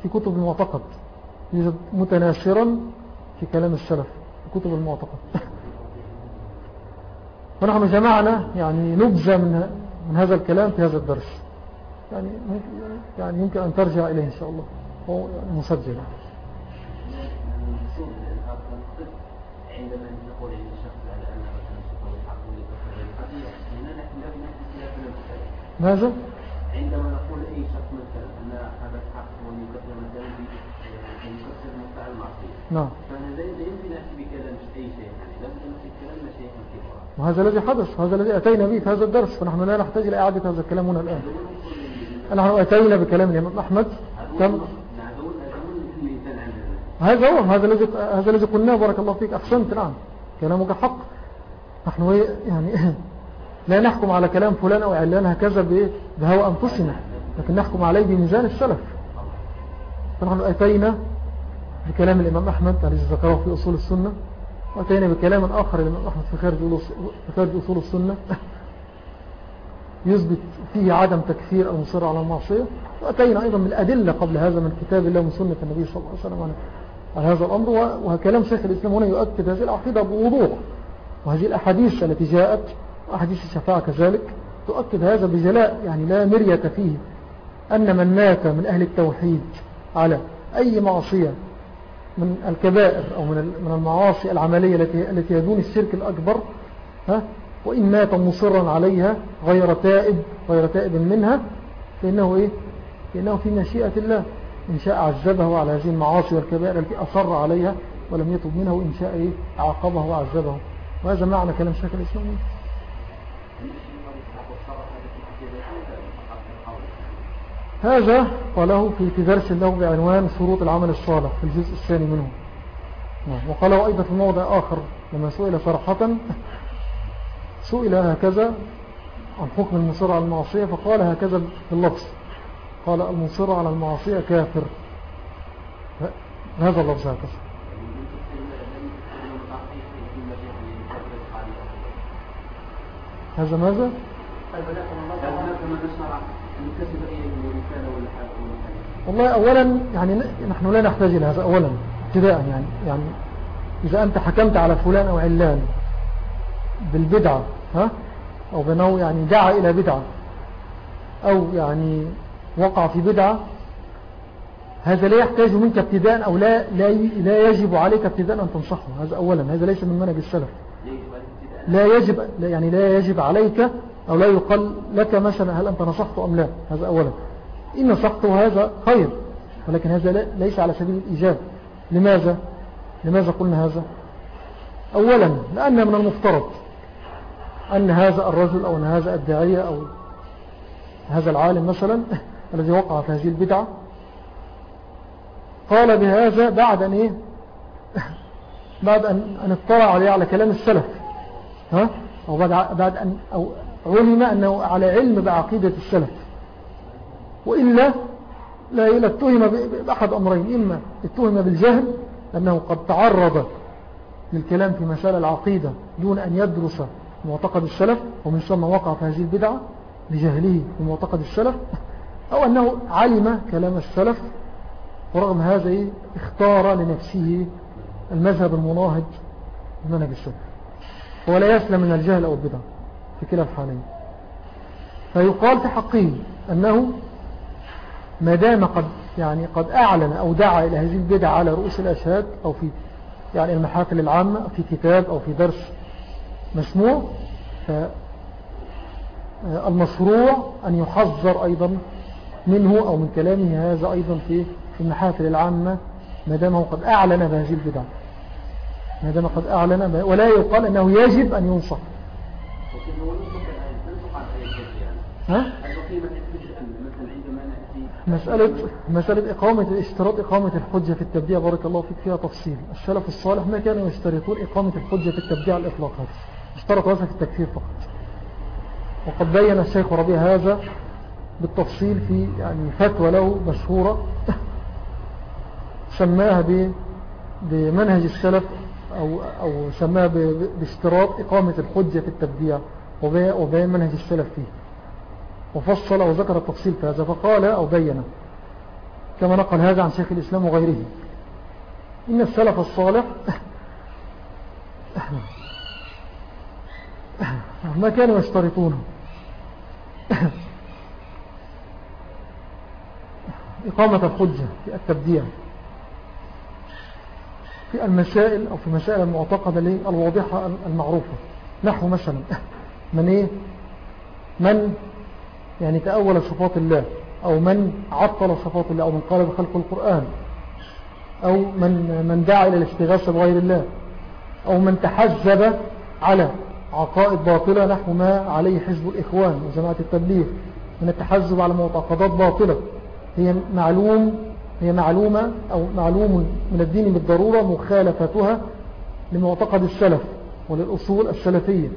في كتب المعتقد. يوجد متناشرا في كلام السلف في كتب المعتقد. ونحن جمعنا يعني نبذة من, من هذا الكلام في هذا الدرس. يعني يعني يمكن أن ترجع إليه إن شاء الله. هو يعني مسجل ماذا؟ عندما نقول أي شخص مثلا أن هذا الحق ومن يكفر مثلا يكفر مفعل المعصية نعم فهذا يمكن أن بكلام أي شيء يعني لم في الكلام شيئا كبيرا وهذا الذي حدث وهذا الذي أتينا به في هذا الدرس فنحن لا نحتاج إلى إعادة هذا الكلام هنا الآن. نحن أتينا بكلام الإمام أحمد كم هذا هو هذا الذي هذا الذي قلناه بارك الله فيك أحسنت نعم كلامك حق. نحن يعني لا نحكم على كلام فلان أو علان هكذا بهوى أنفسنا لكن نحكم عليه بميزان السلف. فنحن أتينا بكلام الإمام أحمد الذي ذكره في أصول السنة. وأتينا بكلام آخر الإمام أحمد في خارج أصول السنة. يثبت فيه عدم تكفير المصر على المعصية. وأتينا أيضا من الأدلة قبل هذا من كتاب الله ومن سنة النبي صلى الله عليه وسلم على هذا الأمر. وكلام شيخ الإسلام هنا يؤكد هذه العقيدة بوضوح. وهذه الأحاديث التي جاءت وأحاديث الشفاعة كذلك تؤكد هذا بجلاء يعني لا مرية فيه. أن من مات من أهل التوحيد على أي معصية من الكبائر أو من المعاصي العملية التي يدون الشرك الأكبر ها وإن مات مصرا عليها غير تائب غير تائب منها فإنه, إيه؟ فإنه في مشيئة الله إن شاء عذبه على هذه المعاصي والكبائر التي أصر عليها ولم يتب منه وإن شاء إيه؟ عاقبه وعذبه وهذا معنى كلام شيخ الإسلام هذا قاله في درس له بعنوان شروط العمل الصالح في الجزء الثاني منه. نعم. وقاله أيضا في موضع آخر لما سئل فرحة سئل هكذا عن حكم المصر على المعصية فقال هكذا باللفظ قال المصر على المعصية كافر. هذا اللفظ هكذا. هذا ماذا؟ والله أولا يعني نحن لا نحتاج إلى هذا أولا ابتداء يعني يعني إذا أنت حكمت على فلان أو علان بالبدعة ها؟ أو بأنه يعني دعا إلى بدعة أو يعني وقع في بدعة هذا لا يحتاج منك ابتداء أو لا, لا, لا يجب عليك ابتداء أن تنصحه. هذا أولا هذا ليس من منهج السلف. لا يجب يعني لا يجب عليك أو لا يقال لك مثلا هل أنت نصحته أم لا؟ هذا أولا. إن نصحته هذا خير ولكن هذا ليس على سبيل الإيجاب. لماذا؟ لماذا قلنا هذا؟ أولا لأن من المفترض أن هذا الرجل أو أن هذا الداعية أو هذا العالم مثلا الذي وقع في هذه البدعة قال بهذا بعد أن إيه؟ بعد أن, أن اطلع عليه على كلام السلف. ها؟ أو بعد, بعد أن أو علم أنه على علم بعقيدة السلف. وإلا لا اتهم بأحد أمرين إما اتهم بالجهل أنه قد تعرض للكلام في مسائل العقيدة دون أن يدرس معتقد السلف ومن ثم وقع في هذه البدعة بجهله في معتقد السلف أو أنه علم كلام السلف ورغم هذا اختار لنفسه المذهب المناهج لمنهج السلف. ولا يسلم من الجهل أو البدع. في كلا الحالين فيقال في حقه أنه ما دام قد يعني قد أعلن أو دعا إلى هذه البدع على رؤوس الأشهاد أو في يعني المحافل العامة في كتاب أو في درس مسموع المشروع أن يحذر أيضا منه أو من كلامه هذا أيضا في في المحافل العامة ما دامه قد أعلن بهذه البدع. ما دام قد أعلن ولا يقال أنه يجب أن ينصح. ها؟ مسألة, مسألة إقامة اشتراط إقامة الحجة في التبديع بارك الله فيك فيها تفصيل. السلف الصالح ما كانوا يشترطون إقامة الحجة في التبديع الإطلاق هذا. اشترطوا هذا في التكفير فقط. وقد بين الشيخ ربيع هذا بالتفصيل في يعني فتوى له مشهورة سماها بمنهج السلف أو, أو سماها باشتراط إقامة الحجة في التبديع وبين منهج السلف فيه. وفصل وذكر التفصيل في هذا فقال أو بين كما نقل هذا عن شيخ الإسلام وغيره. إن السلف الصالح ما كانوا يشترطونه. إقامة الحجة في التبديع. في المسائل أو في مسائل المعتقدة الواضحة المعروفة. نحو مثلا من إيه؟ من يعني تأول صفات الله أو من عطل صفات الله أو من قال بخلق القرآن أو من, من دعا إلى الاستغاثة بغير الله أو من تحزب على عقائد باطلة نحو ما عليه حزب الإخوان وجماعة التبليغ. من التحزب على معتقدات باطلة. هي معلوم هي معلومة أو معلوم من الدين بالضرورة مخالفتها لمعتقد السلف وللأصول السلفية.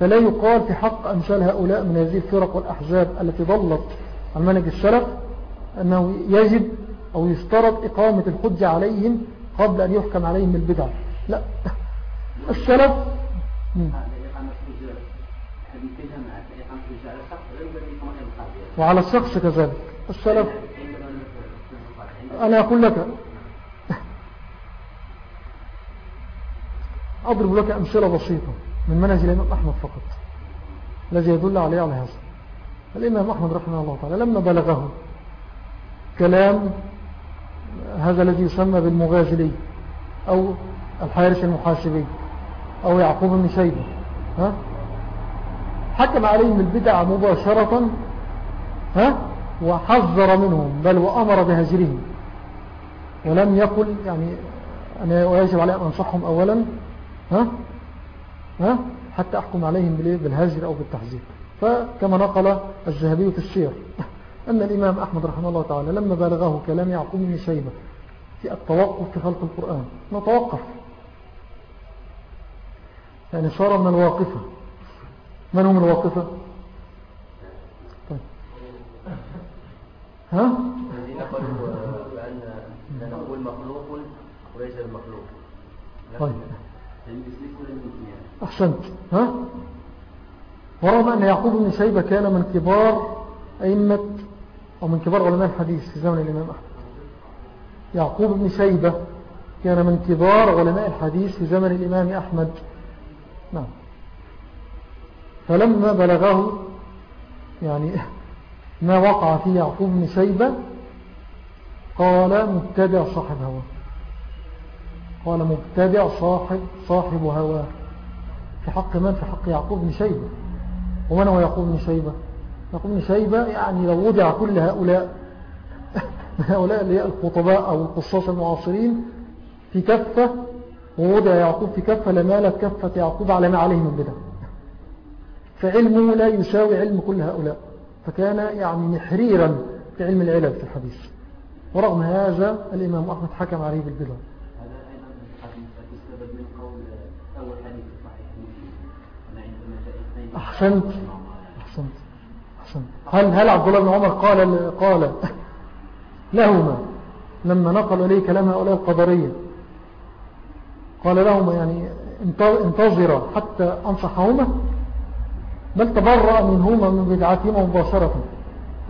فلا يقال في حق أمثال هؤلاء من هذه الفرق والأحزاب التي ضلت عن منهج السلف أنه يجب أو يشترط إقامة الحجة عليهم قبل أن يحكم عليهم بالبدع. لا. السلف وعلى الشخص كذلك. السلف أنا أقول لك أضرب لك أمثلة بسيطة من منهج الإمام أحمد فقط الذي يدل عليه على هذا. الإمام أحمد رحمه الله تعالى لما بلغه كلام هذا الذي يسمى بالمغازلي أو الحارس المحاسبي أو يعقوب بن شيبة ها؟ حكم عليهم البدع مباشرة ها؟ وحذر منهم بل وأمر بهجرهم ولم يقل يعني أنا ويجب علي أن أنصحهم أولا ها؟ ها؟ حتى أحكم عليهم بالهجر أو بالتحذير. فكما نقل الذهبي في السير أن الإمام أحمد رحمه الله تعالى لما بلغه كلام يعقوب بن شيبة في التوقف في خلق القرآن نتوقف. يعني صار من الواقفة. من هم الواقفة؟ طيب. ها الذين قالوا بأن نقول مخلوق وليس المخلوق. طيب. أحسنت. ها؟ ورغم أن يعقوب بن شيبة كان من كبار أئمة أو من كبار علماء الحديث في زمن الإمام أحمد. يعقوب بن شيبة كان من كبار علماء الحديث في زمن الإمام أحمد. نعم. فلما بلغه يعني ما وقع فيه يعقوب بن شيبة قال مبتدع صاحب هواه. قال مبتدع صاحب صاحب هواه. في حق من؟ في حق يعقوب بن شيبة. ومن هو يعقوب بن شيبة؟ يعقوب بن شيبة يعني لو وضع كل هؤلاء هؤلاء اللي هي الخطباء أو القصاص المعاصرين في كفة ووضع يعقوب في كفة لمالت كفة يعقوب على ما عليه من بدأ فعلمه لا يساوي علم كل هؤلاء. فكان يعني محريرا في علم العلل في الحديث. ورغم هذا الإمام أحمد حكم عليه بالبدع. أحسنت. أحسنت. أحسنت. هل هل عبد الله بن عمر قال قال لهما لما نقل إليه كلام هؤلاء القدرية؟ قال لهما يعني انتظر حتى أنصحهما بل تبرأ منهما من بدعتهما مباشرة.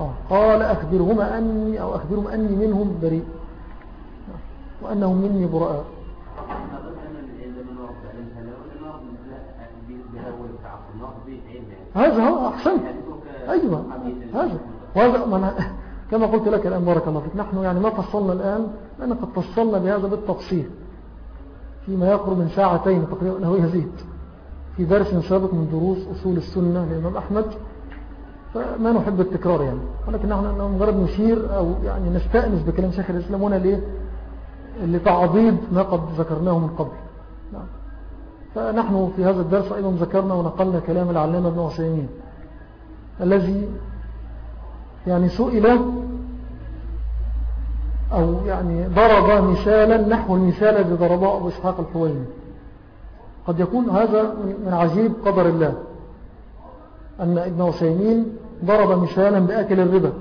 آه، قال أخبرهما أني أو أخبرهم أني منهم بريء. وأنهم مني براء. هذا هو أحسن. أيوة. هذا. وهذا كما قلت لك الآن بارك الله فيك. نحن يعني ما فصلنا الآن لأن قد فصلنا بهذا بالتفصيل. فيما يقرب من ساعتين تقريبا أنه يزيد. في درس سابق من دروس أصول السنة للإمام أحمد. فما نحب التكرار يعني. ولكن نحن مجرد نشير أو يعني نستأنس بكلام شيخ الإسلام هنا لتعضيد ما قد ذكرناه من قبل. نعم. فنحن في هذا الدرس أيضا ذكرنا ونقلنا كلام العلامة ابن عسيمين الذي يعني سئل أو يعني ضرب مثالا نحو المثال الذي ضربه أبو إسحاق الحويني. قد يكون هذا من عجيب قدر الله أن ابن عسيمين ضرب مثالا بأكل الربا.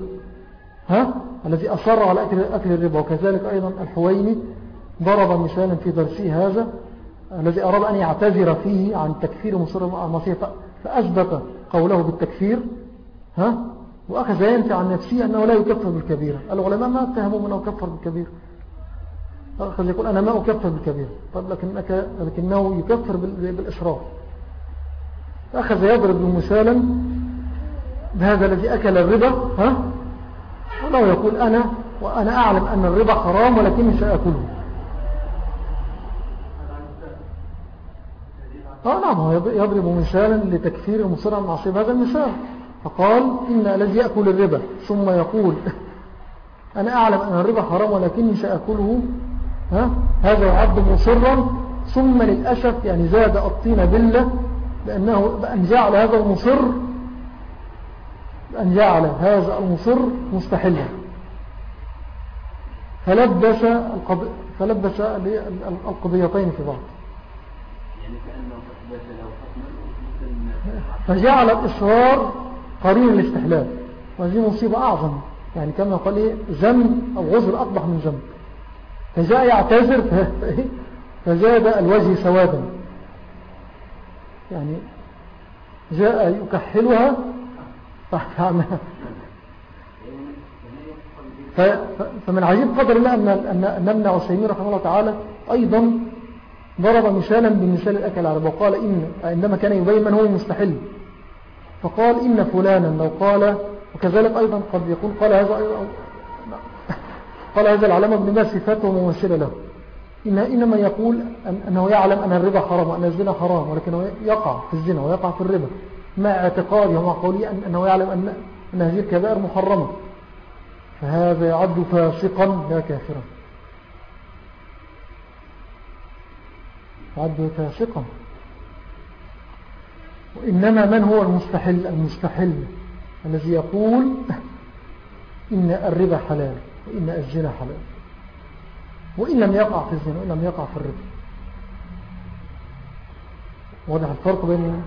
ها؟ الذي أصر على أكل, أكل الربا. وكذلك أيضا الحويني ضرب مثالا في درسه هذا. الذي أراد أن يعتذر فيه عن تكفير مصر المعصية فأثبت قوله بالتكفير ها؟ وأخذ ينفع عن نفسه أنه لا يكفر بالكبيرة العلماء ما اتهموا أنه كفر بالكبيرة أخذ يقول أنا ما أكفر بالكبيرة طيب لكنك لكنه يكفر بالإشراف فأخذ يضرب مثالا بهذا الذي أكل الربا ها؟ ولو يقول أنا وأنا أعلم أن الربا حرام ولكني سأكله. آه نعم هو يضرب مثالا لتكفير المصر عن معصيب هذا المثال فقال إن الذي يأكل الربا ثم يقول أنا أعلم أن الربا حرام ولكني سأكله ها؟ هذا يعد مصرا ثم للأسف يعني زاد الطين بالله لأنه بأن جعل هذا المصر بأن جعل هذا المصر مستحلا فلبس. فلبس القضيتين في بعض يعني فجعل الإصرار قرين الاستحلال وهذه مصيبة أعظم. يعني كما قال إيه؟ ذنب أو غزر أقبح من ذنب. فجاء يعتذر فزاد الوجه سوادا يعني جاء يكحلها فمن عجيب قدر الله أن ابن عسيمين رحمه الله تعالى أيضا ضرب مثالا بمثال الأكل العرب وقال إن عندما كان يبين من هو مستحل فقال إن فلانا لو قال وكذلك أيضا قد يقول قال هذا أيضا قال هذا العلامة ابن ما صفاته ممثلة له. إن إنما يقول أنه يعلم أن الربا حرام وأن الزنا حرام ولكنه يقع في الزنا ويقع في الربا. مع اعتقاده ومع قوله أنه يعلم أن هذه الكبائر محرمة. فهذا يعد فاسقا لا كافرا. يعد فاسقا وإنما من هو المستحل؟ المستحل الذي يقول إن الربا حلال وإن الزنا حلال. وإن لم يقع في الزنا وإن لم يقع في الربا. واضح الفرق بين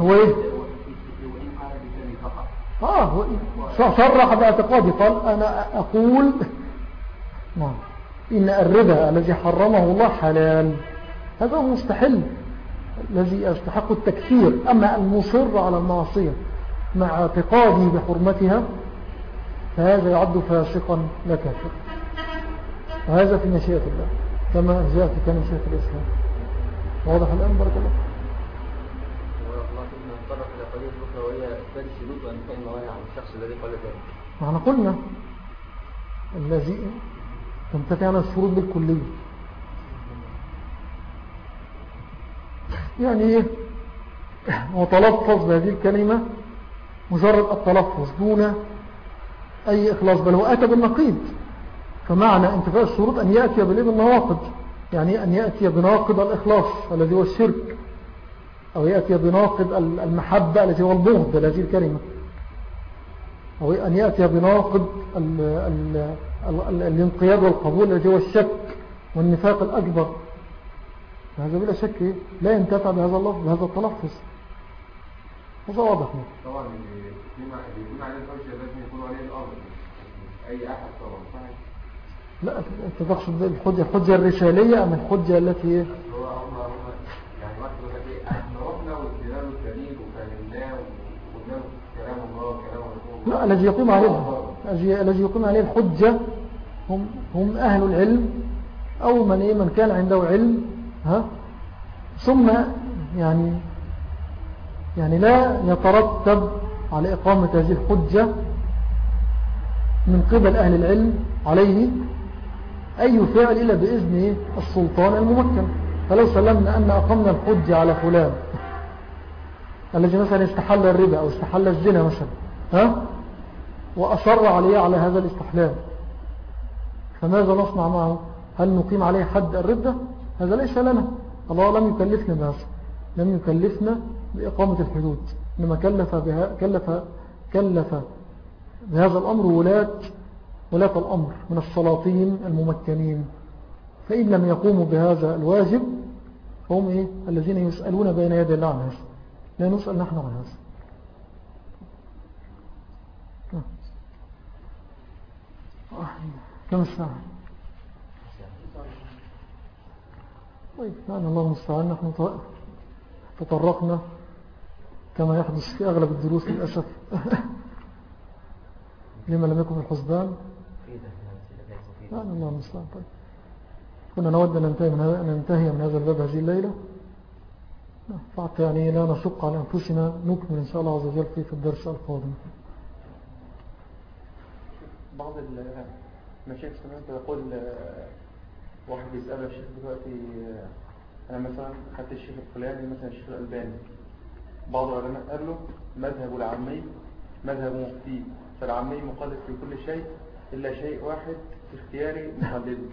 هو إيه؟ آه صرح بأعتقادي. قال أنا أقول نعم. إن الربا الذي حرمه الله حلال. هذا هو مستحل الذي يستحق التكثير أما المصر على المعصية مع اعتقاده بحرمتها فهذا يعد فاسقا لا كافر وهذا في مشيئة الله كما جاء في كان مشيئة الإسلام. واضح الآن؟ بارك الله معنا قلنا الذي تنتفع عن الشروط بالكلية. يعني إيه؟ وتلفظ بهذه الكلمة مجرد التلفظ دون أي إخلاص بل هو أتى بالنقيض. فمعنى انتفاء الشروط أن يأتي بالإبن النواقض يعني أن يأتي بناقض الإخلاص الذي هو الشرك أو يأتي بناقض المحبة التي هو البغض هذه الكلمة أو أن يأتي بناقض الانقياد والقبول الذي هو الشك والنفاق الأكبر. هذا بلا شك لا ينتفع بهذا اللفظ بهذا التلفظ. هذا واضح. طبعا بيكون عليه الحجة لازم يكون عليه الأرض أي أحد طبعا لا أنت تقصد الحجة الحجة الرسالية أم الحجة التي هو هم يعني وقت إيه إحنا رحنا وادينا له الدليل وفهمناه وقلنا كلام الله كلام الرسول. لا الذي يقيم عليه. الذي يقيم عليه الحجة هم هم أهل العلم أو من إيه من كان عنده علم ها؟ ثم يعني يعني لا يترتب على إقامة هذه الحجة من قبل أهل العلم عليه أي فعل إلا بإذن السلطان الممكن. فلو سلمنا أن أقمنا الحجة على فلان. الذي مثلا استحل الربا أو استحل الزنا مثلا ها؟ وأصر عليه على هذا الاستحلال. فماذا نصنع معه؟ هل نقيم عليه حد الردة؟ هذا ليس لنا. الله لم يكلفنا بهذا. لم يكلفنا بإقامة الحدود. إنما كلف, بها كلف, كلف بهذا الأمر ولاة ولاة الأمر من السلاطين الممكنين. فإن لم يقوموا بهذا الواجب هم إيه؟ الذين يسألون بين يدي الله عن هذا لا نسأل نحن عن هذا. كم الساعة طيب يعني الله المستعان. نحن تطرقنا كما يحدث في أغلب الدروس للأسف. لما لم يكن في الحسبان. يعني الله المستعان. طيب. كنا نود أن ننتهي من, هذا أن ننتهي من هذا الباب هذه الليلة. فحتى يعني لا نشق على أنفسنا. نكمل إن شاء الله عز وجل في الدرس القادم. بعض المشايخ سمعت يقول واحد بيسأله الشيخ دلوقتي أنا مثلا خدت الشيخ الفلاني مثلا الشيخ الألباني. بعض العلماء قال له مذهب العامي مذهب مفتي. فالعامي مقلد في كل شيء إلا شيء واحد في اختياري مقلده.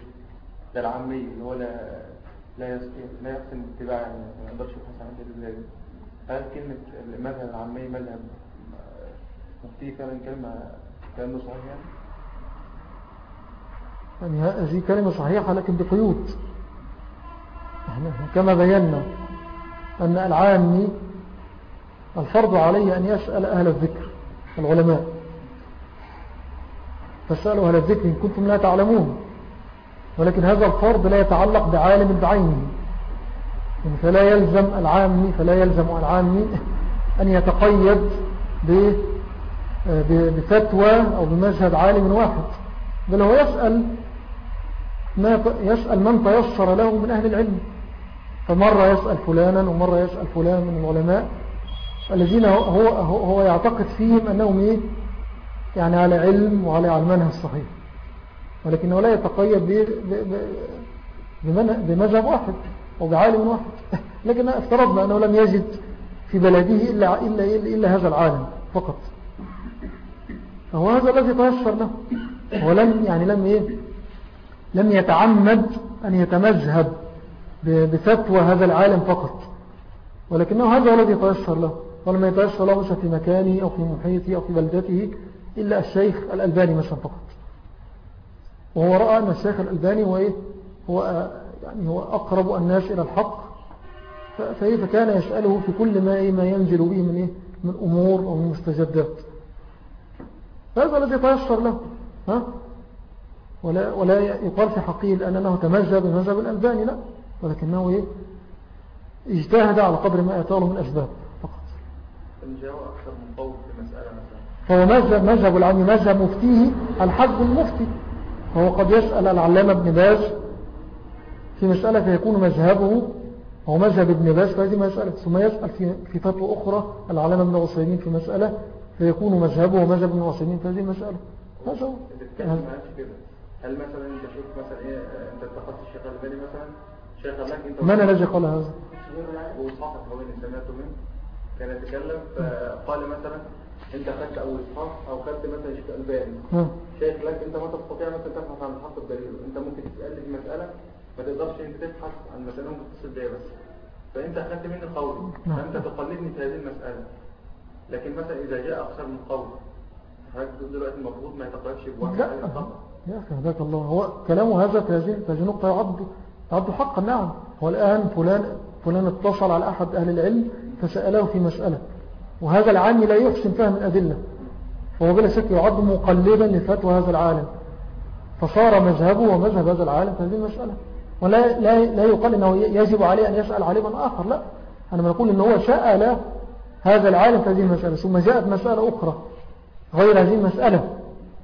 ده العامي اللي هو لا لا يحسن اتباع يعني ما يقدرش يبحث عن دليل هل كلمة المذهب العامي مذهب مفتي فعلا كلمة كلمة صحيح يعني؟ يعني هذه كلمة صحيحة لكن بقيود. كما بينا أن العامي الفرض عليه أن يسأل أهل الذكر العلماء. فاسألوا أهل الذكر إن كنتم لا تعلمون ولكن هذا الفرض لا يتعلق بعالم بعينه يعني فلا يلزم العامي فلا يلزم العامي أن يتقيد بفتوى أو بمذهب عالم واحد بل هو يسأل ما يسأل من تيسر له من أهل العلم. فمرة يسأل فلانا ومرة يسأل فلان من العلماء الذين هو, هو, هو يعتقد فيهم أنهم إيه؟ يعني على علم وعلى علمانها الصحيح. ولكنه لا يتقيد بمذهب واحد أو بعالم واحد. لكن افترضنا أنه لم يجد في بلده إلا, إلا, إلا, إلا هذا العالم فقط. فهو هذا الذي تيسر له. ولم يعني لم إيه؟ لم يتعمد أن يتمذهب بفتوى هذا العالم فقط. ولكنه هذا الذي يتيسر له. ولما يتيسر له في مكانه أو في محيطه أو في بلدته إلا الشيخ الألباني مثلا فقط. وهو رأى أن الشيخ الألباني هو, إيه؟ هو, يعني هو أقرب الناس إلى الحق. فكان يسأله في كل ما, إيه؟ ما ينزل به من, إيه؟ من أمور أو من مستجدات. هذا الذي يتيسر له. ها؟ ولا, ولا يقال في حقه لأنه تمزى بمذهب الألباني لا. ولكنه إيه؟ اجتهد على قدر ما أتاه من أسباب فقط. أكثر من قول في مسألة مثلا. فهو مذهب, مذهب العلم مذهب مفتيه الحج المفتي. فهو قد يسأل العلامة ابن باز في مسألة فيكون مذهبه هو مذهب ابن باز في هذه مسألة. ثم يسأل في, في فتوى أخرى العلامة ابن عصيمين في مسألة فيكون مذهبه ومذهب ابن عصيمين في هذه المسألة. هذا هو. هل مثلا أنت شوف مثلا إيه أنت اتخذت الشيخ الباني مثلا؟ شيخ لك أنت من الذي قال هذا؟ وصحف هو اللي سمعته منه كان يتكلم فقال مثلا أنت خدت أو اصحاح أو خدت مثلا شيخ الباني شيخ لك أنت ما تستطيع مثلا تبحث عن الحق الدليل. أنت ممكن تسالني في مسألة ما تقدرش أنت تبحث عن مسألة ممكن تتصل بيها بس. فأنت أخذت مني قولي نعم. فأنت تقلدني في هذه المسألة. لكن مثلا إذا جاء أكثر من قول حضرتك دلوقتي المفروض ما يتقلدش بواحد لا. يا أخي هداك الله. هو كلامه هذا النقطة يعد يعد حقا. نعم. هو الآن فلان فلان اتصل على أحد أهل العلم فسأله في مسألة. وهذا العالم لا يحسن فهم الأدلة. فهو بلا شك يعد مقلبا لفتوى هذا العالم. فصار مذهبه ومذهب هذا العالم في هذه المسألة. ولا لا, لا يقال أنه يجب عليه أن يسأل عالما آخر. لا. أنا نقول أنه هو سأل هذا العالم في هذه المسألة ثم جاءت مسألة أخرى غير هذه المسألة.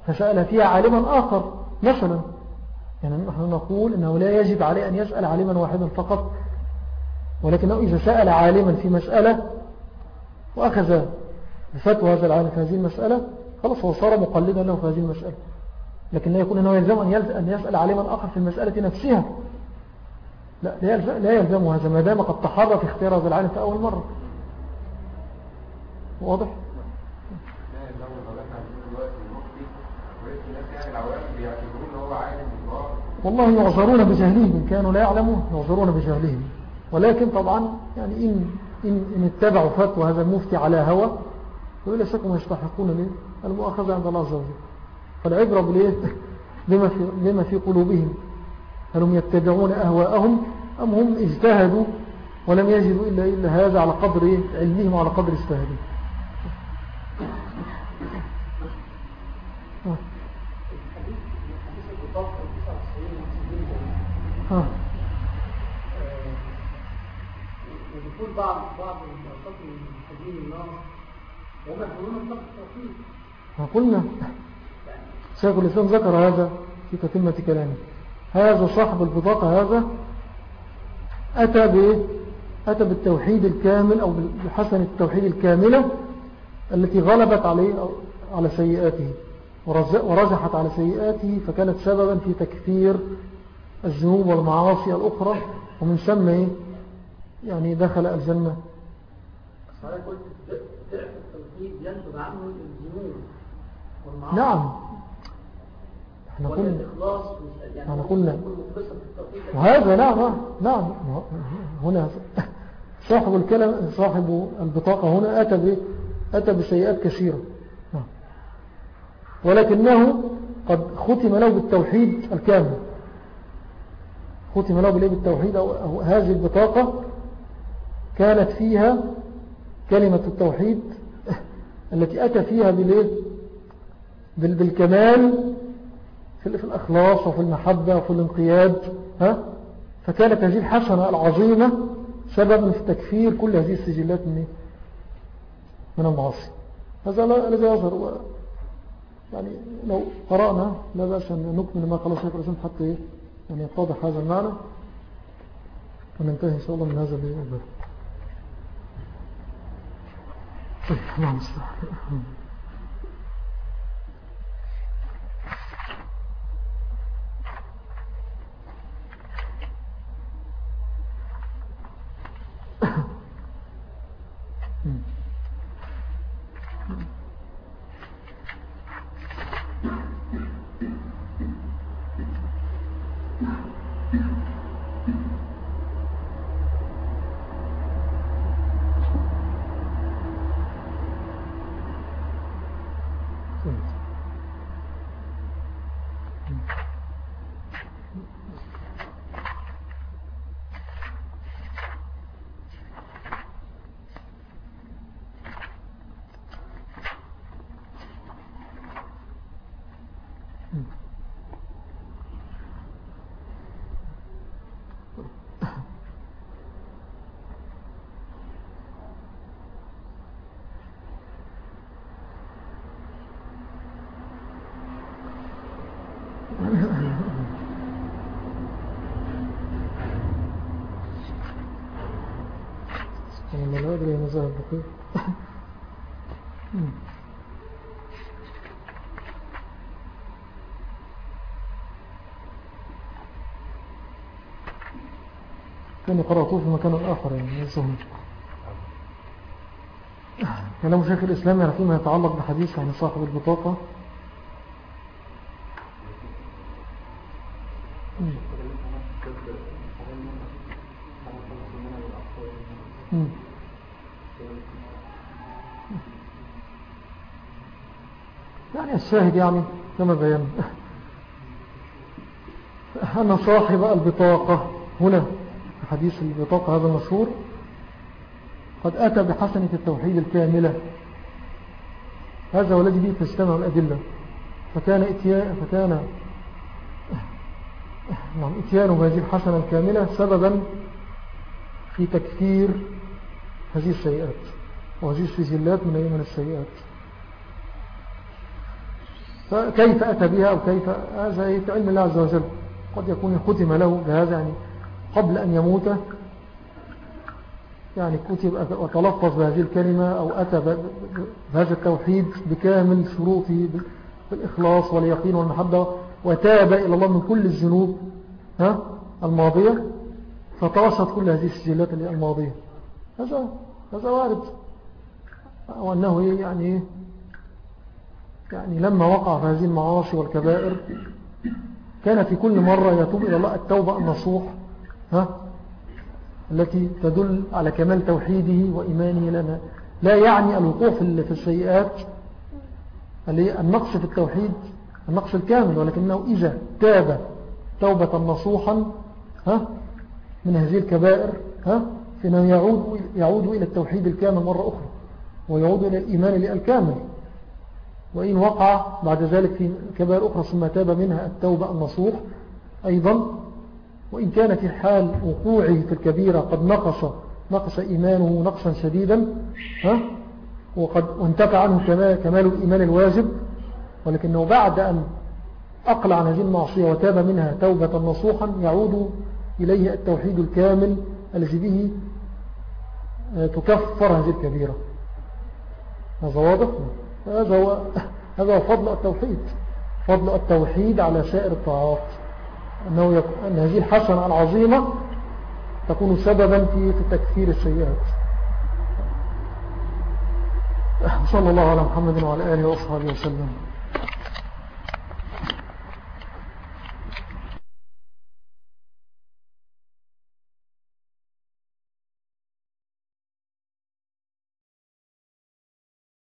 فسأل فيها عالما آخر مثلا. يعني نحن نقول أنه لا يجب عليه أن يسأل عالما واحدا فقط ولكنه إذا سأل عالما في مسألة وأخذ بفتوى هذا العالم في هذه المسألة خلاص هو صار مقلدا له في هذه المسألة. لكن لا يكون أنه يلزم أن يسأل عالما آخر في المسألة نفسها. لا لا يلزم هذا ما دام قد تحرى في اختيار هذا العالم في أول مرة. واضح؟ والله يعذرون بجهلهم كانوا لا يعلمون يعذرون بجهلهم. ولكن طبعا يعني إن إن, إن اتبعوا فتوى هذا المفتي على هوى فإلا شكهم يستحقون المؤاخذة عند الله عز وجل. فالعبرة بما في, بما في قلوبهم. هل هم يتبعون أهواءهم أم هم اجتهدوا ولم يجدوا إلا, إلا هذا على قدر علمهم وعلى قدر اجتهادهم. ها. يقول بعض بعض الاشخاص المحتاجين النار وهم يقولون الطاقه التوحيد قلنا. شيخ الإسلام ذكر هذا في تتمة كلامه. هذا صاحب البطاقة هذا أتى ب أتى بالتوحيد الكامل أو بحسن التوحيد الكاملة التي غلبت عليه على سيئاته ورجحت على سيئاته فكانت سببا في تكثير الذنوب والمعاصي الأخرى ومن ثم يعني دخل الجنة. نعم. إحنا قلنا. إحنا قلنا. وهذا نعم نعم. هنا صاحب الكلام صاحب البطاقة هنا أتى أتى بسيئات كثيرة. نعم. ولكنه قد ختم له بالتوحيد الكامل. ختم له بالتوحيد أو هذه البطاقة كانت فيها كلمة التوحيد التي أتى فيها بالكمال في الأخلاص وفي المحبة وفي الانقياد ها؟ فكانت هذه الحسنة العظيمة سبب في تكفير كل هذه السجلات من من المعاصي. هذا لا يظهر يعني لو قرأنا لا بأس أن نكمل ما قال شيخ الإسلام حتى يعني أن يتضح هذا المعنى وننتهي إن شاء الله من هذا الباب طيب، نعم، Thank you. ذهب بخير كان قرأته في مكان آخر يعني يسهم كلام شيخ الإسلام يعني فيما يتعلق بحديث عن صاحب البطاقة. الشاهد يعني كما بيان أن صاحب البطاقة هنا حديث البطاقة هذا المشهور قد أتى بحسنة التوحيد الكاملة. هذا والذي به تجتمع الأدلة. فكان إتيان فكان نعم إتيان هذه الحسنة الكاملة سببا في تكثير هذه السيئات وهذه السجلات من أي من السيئات. فكيف أتى بها أو كيف هذا علم الله عز وجل قد يكون ختم له بهذا يعني قبل أن يموت يعني كتب وتلفظ بهذه الكلمة أو أتى بهذا التوحيد بكامل شروطه بالإخلاص واليقين والمحبة وتاب إلى الله من كل الذنوب ها؟ الماضية. فطاشت كل هذه السجلات الماضية. هذا هذا وارد. وأنه يعني يعني لما وقع في هذه المعاصي والكبائر كان في كل مرة يتوب إلى الله التوبة النصوح ها؟ التي تدل على كمال توحيده وإيمانه لنا. لا يعني الوقوع في السيئات النقص في التوحيد النقص الكامل ولكنه إذا تاب توبة نصوحا ها؟ من هذه الكبائر ها؟ فإنه يعود, يعود إلى التوحيد الكامل مرة أخرى ويعود إلى الإيمان الكامل. وإن وقع بعد ذلك في كبائر أخرى ثم تاب منها التوبة النصوح أيضا وإن كان في حال وقوعه في الكبيرة قد نقص نقص إيمانه نقصا شديدا ها؟ وقد انتفع عنه كمال الإيمان الواجب ولكنه بعد أن أقلع عن هذه المعصية وتاب منها توبة نصوحا يعود إليه التوحيد الكامل الذي به آه، تكفر هذه الكبيرة. هذا واضح؟ هذا هو, هذا فضل التوحيد. فضل التوحيد على سائر الطاعات. أنه أن هذه الحسنة العظيمة تكون سببا في تكفير السيئات. صلى الله على محمد وعلى آله وصحبه وسلم.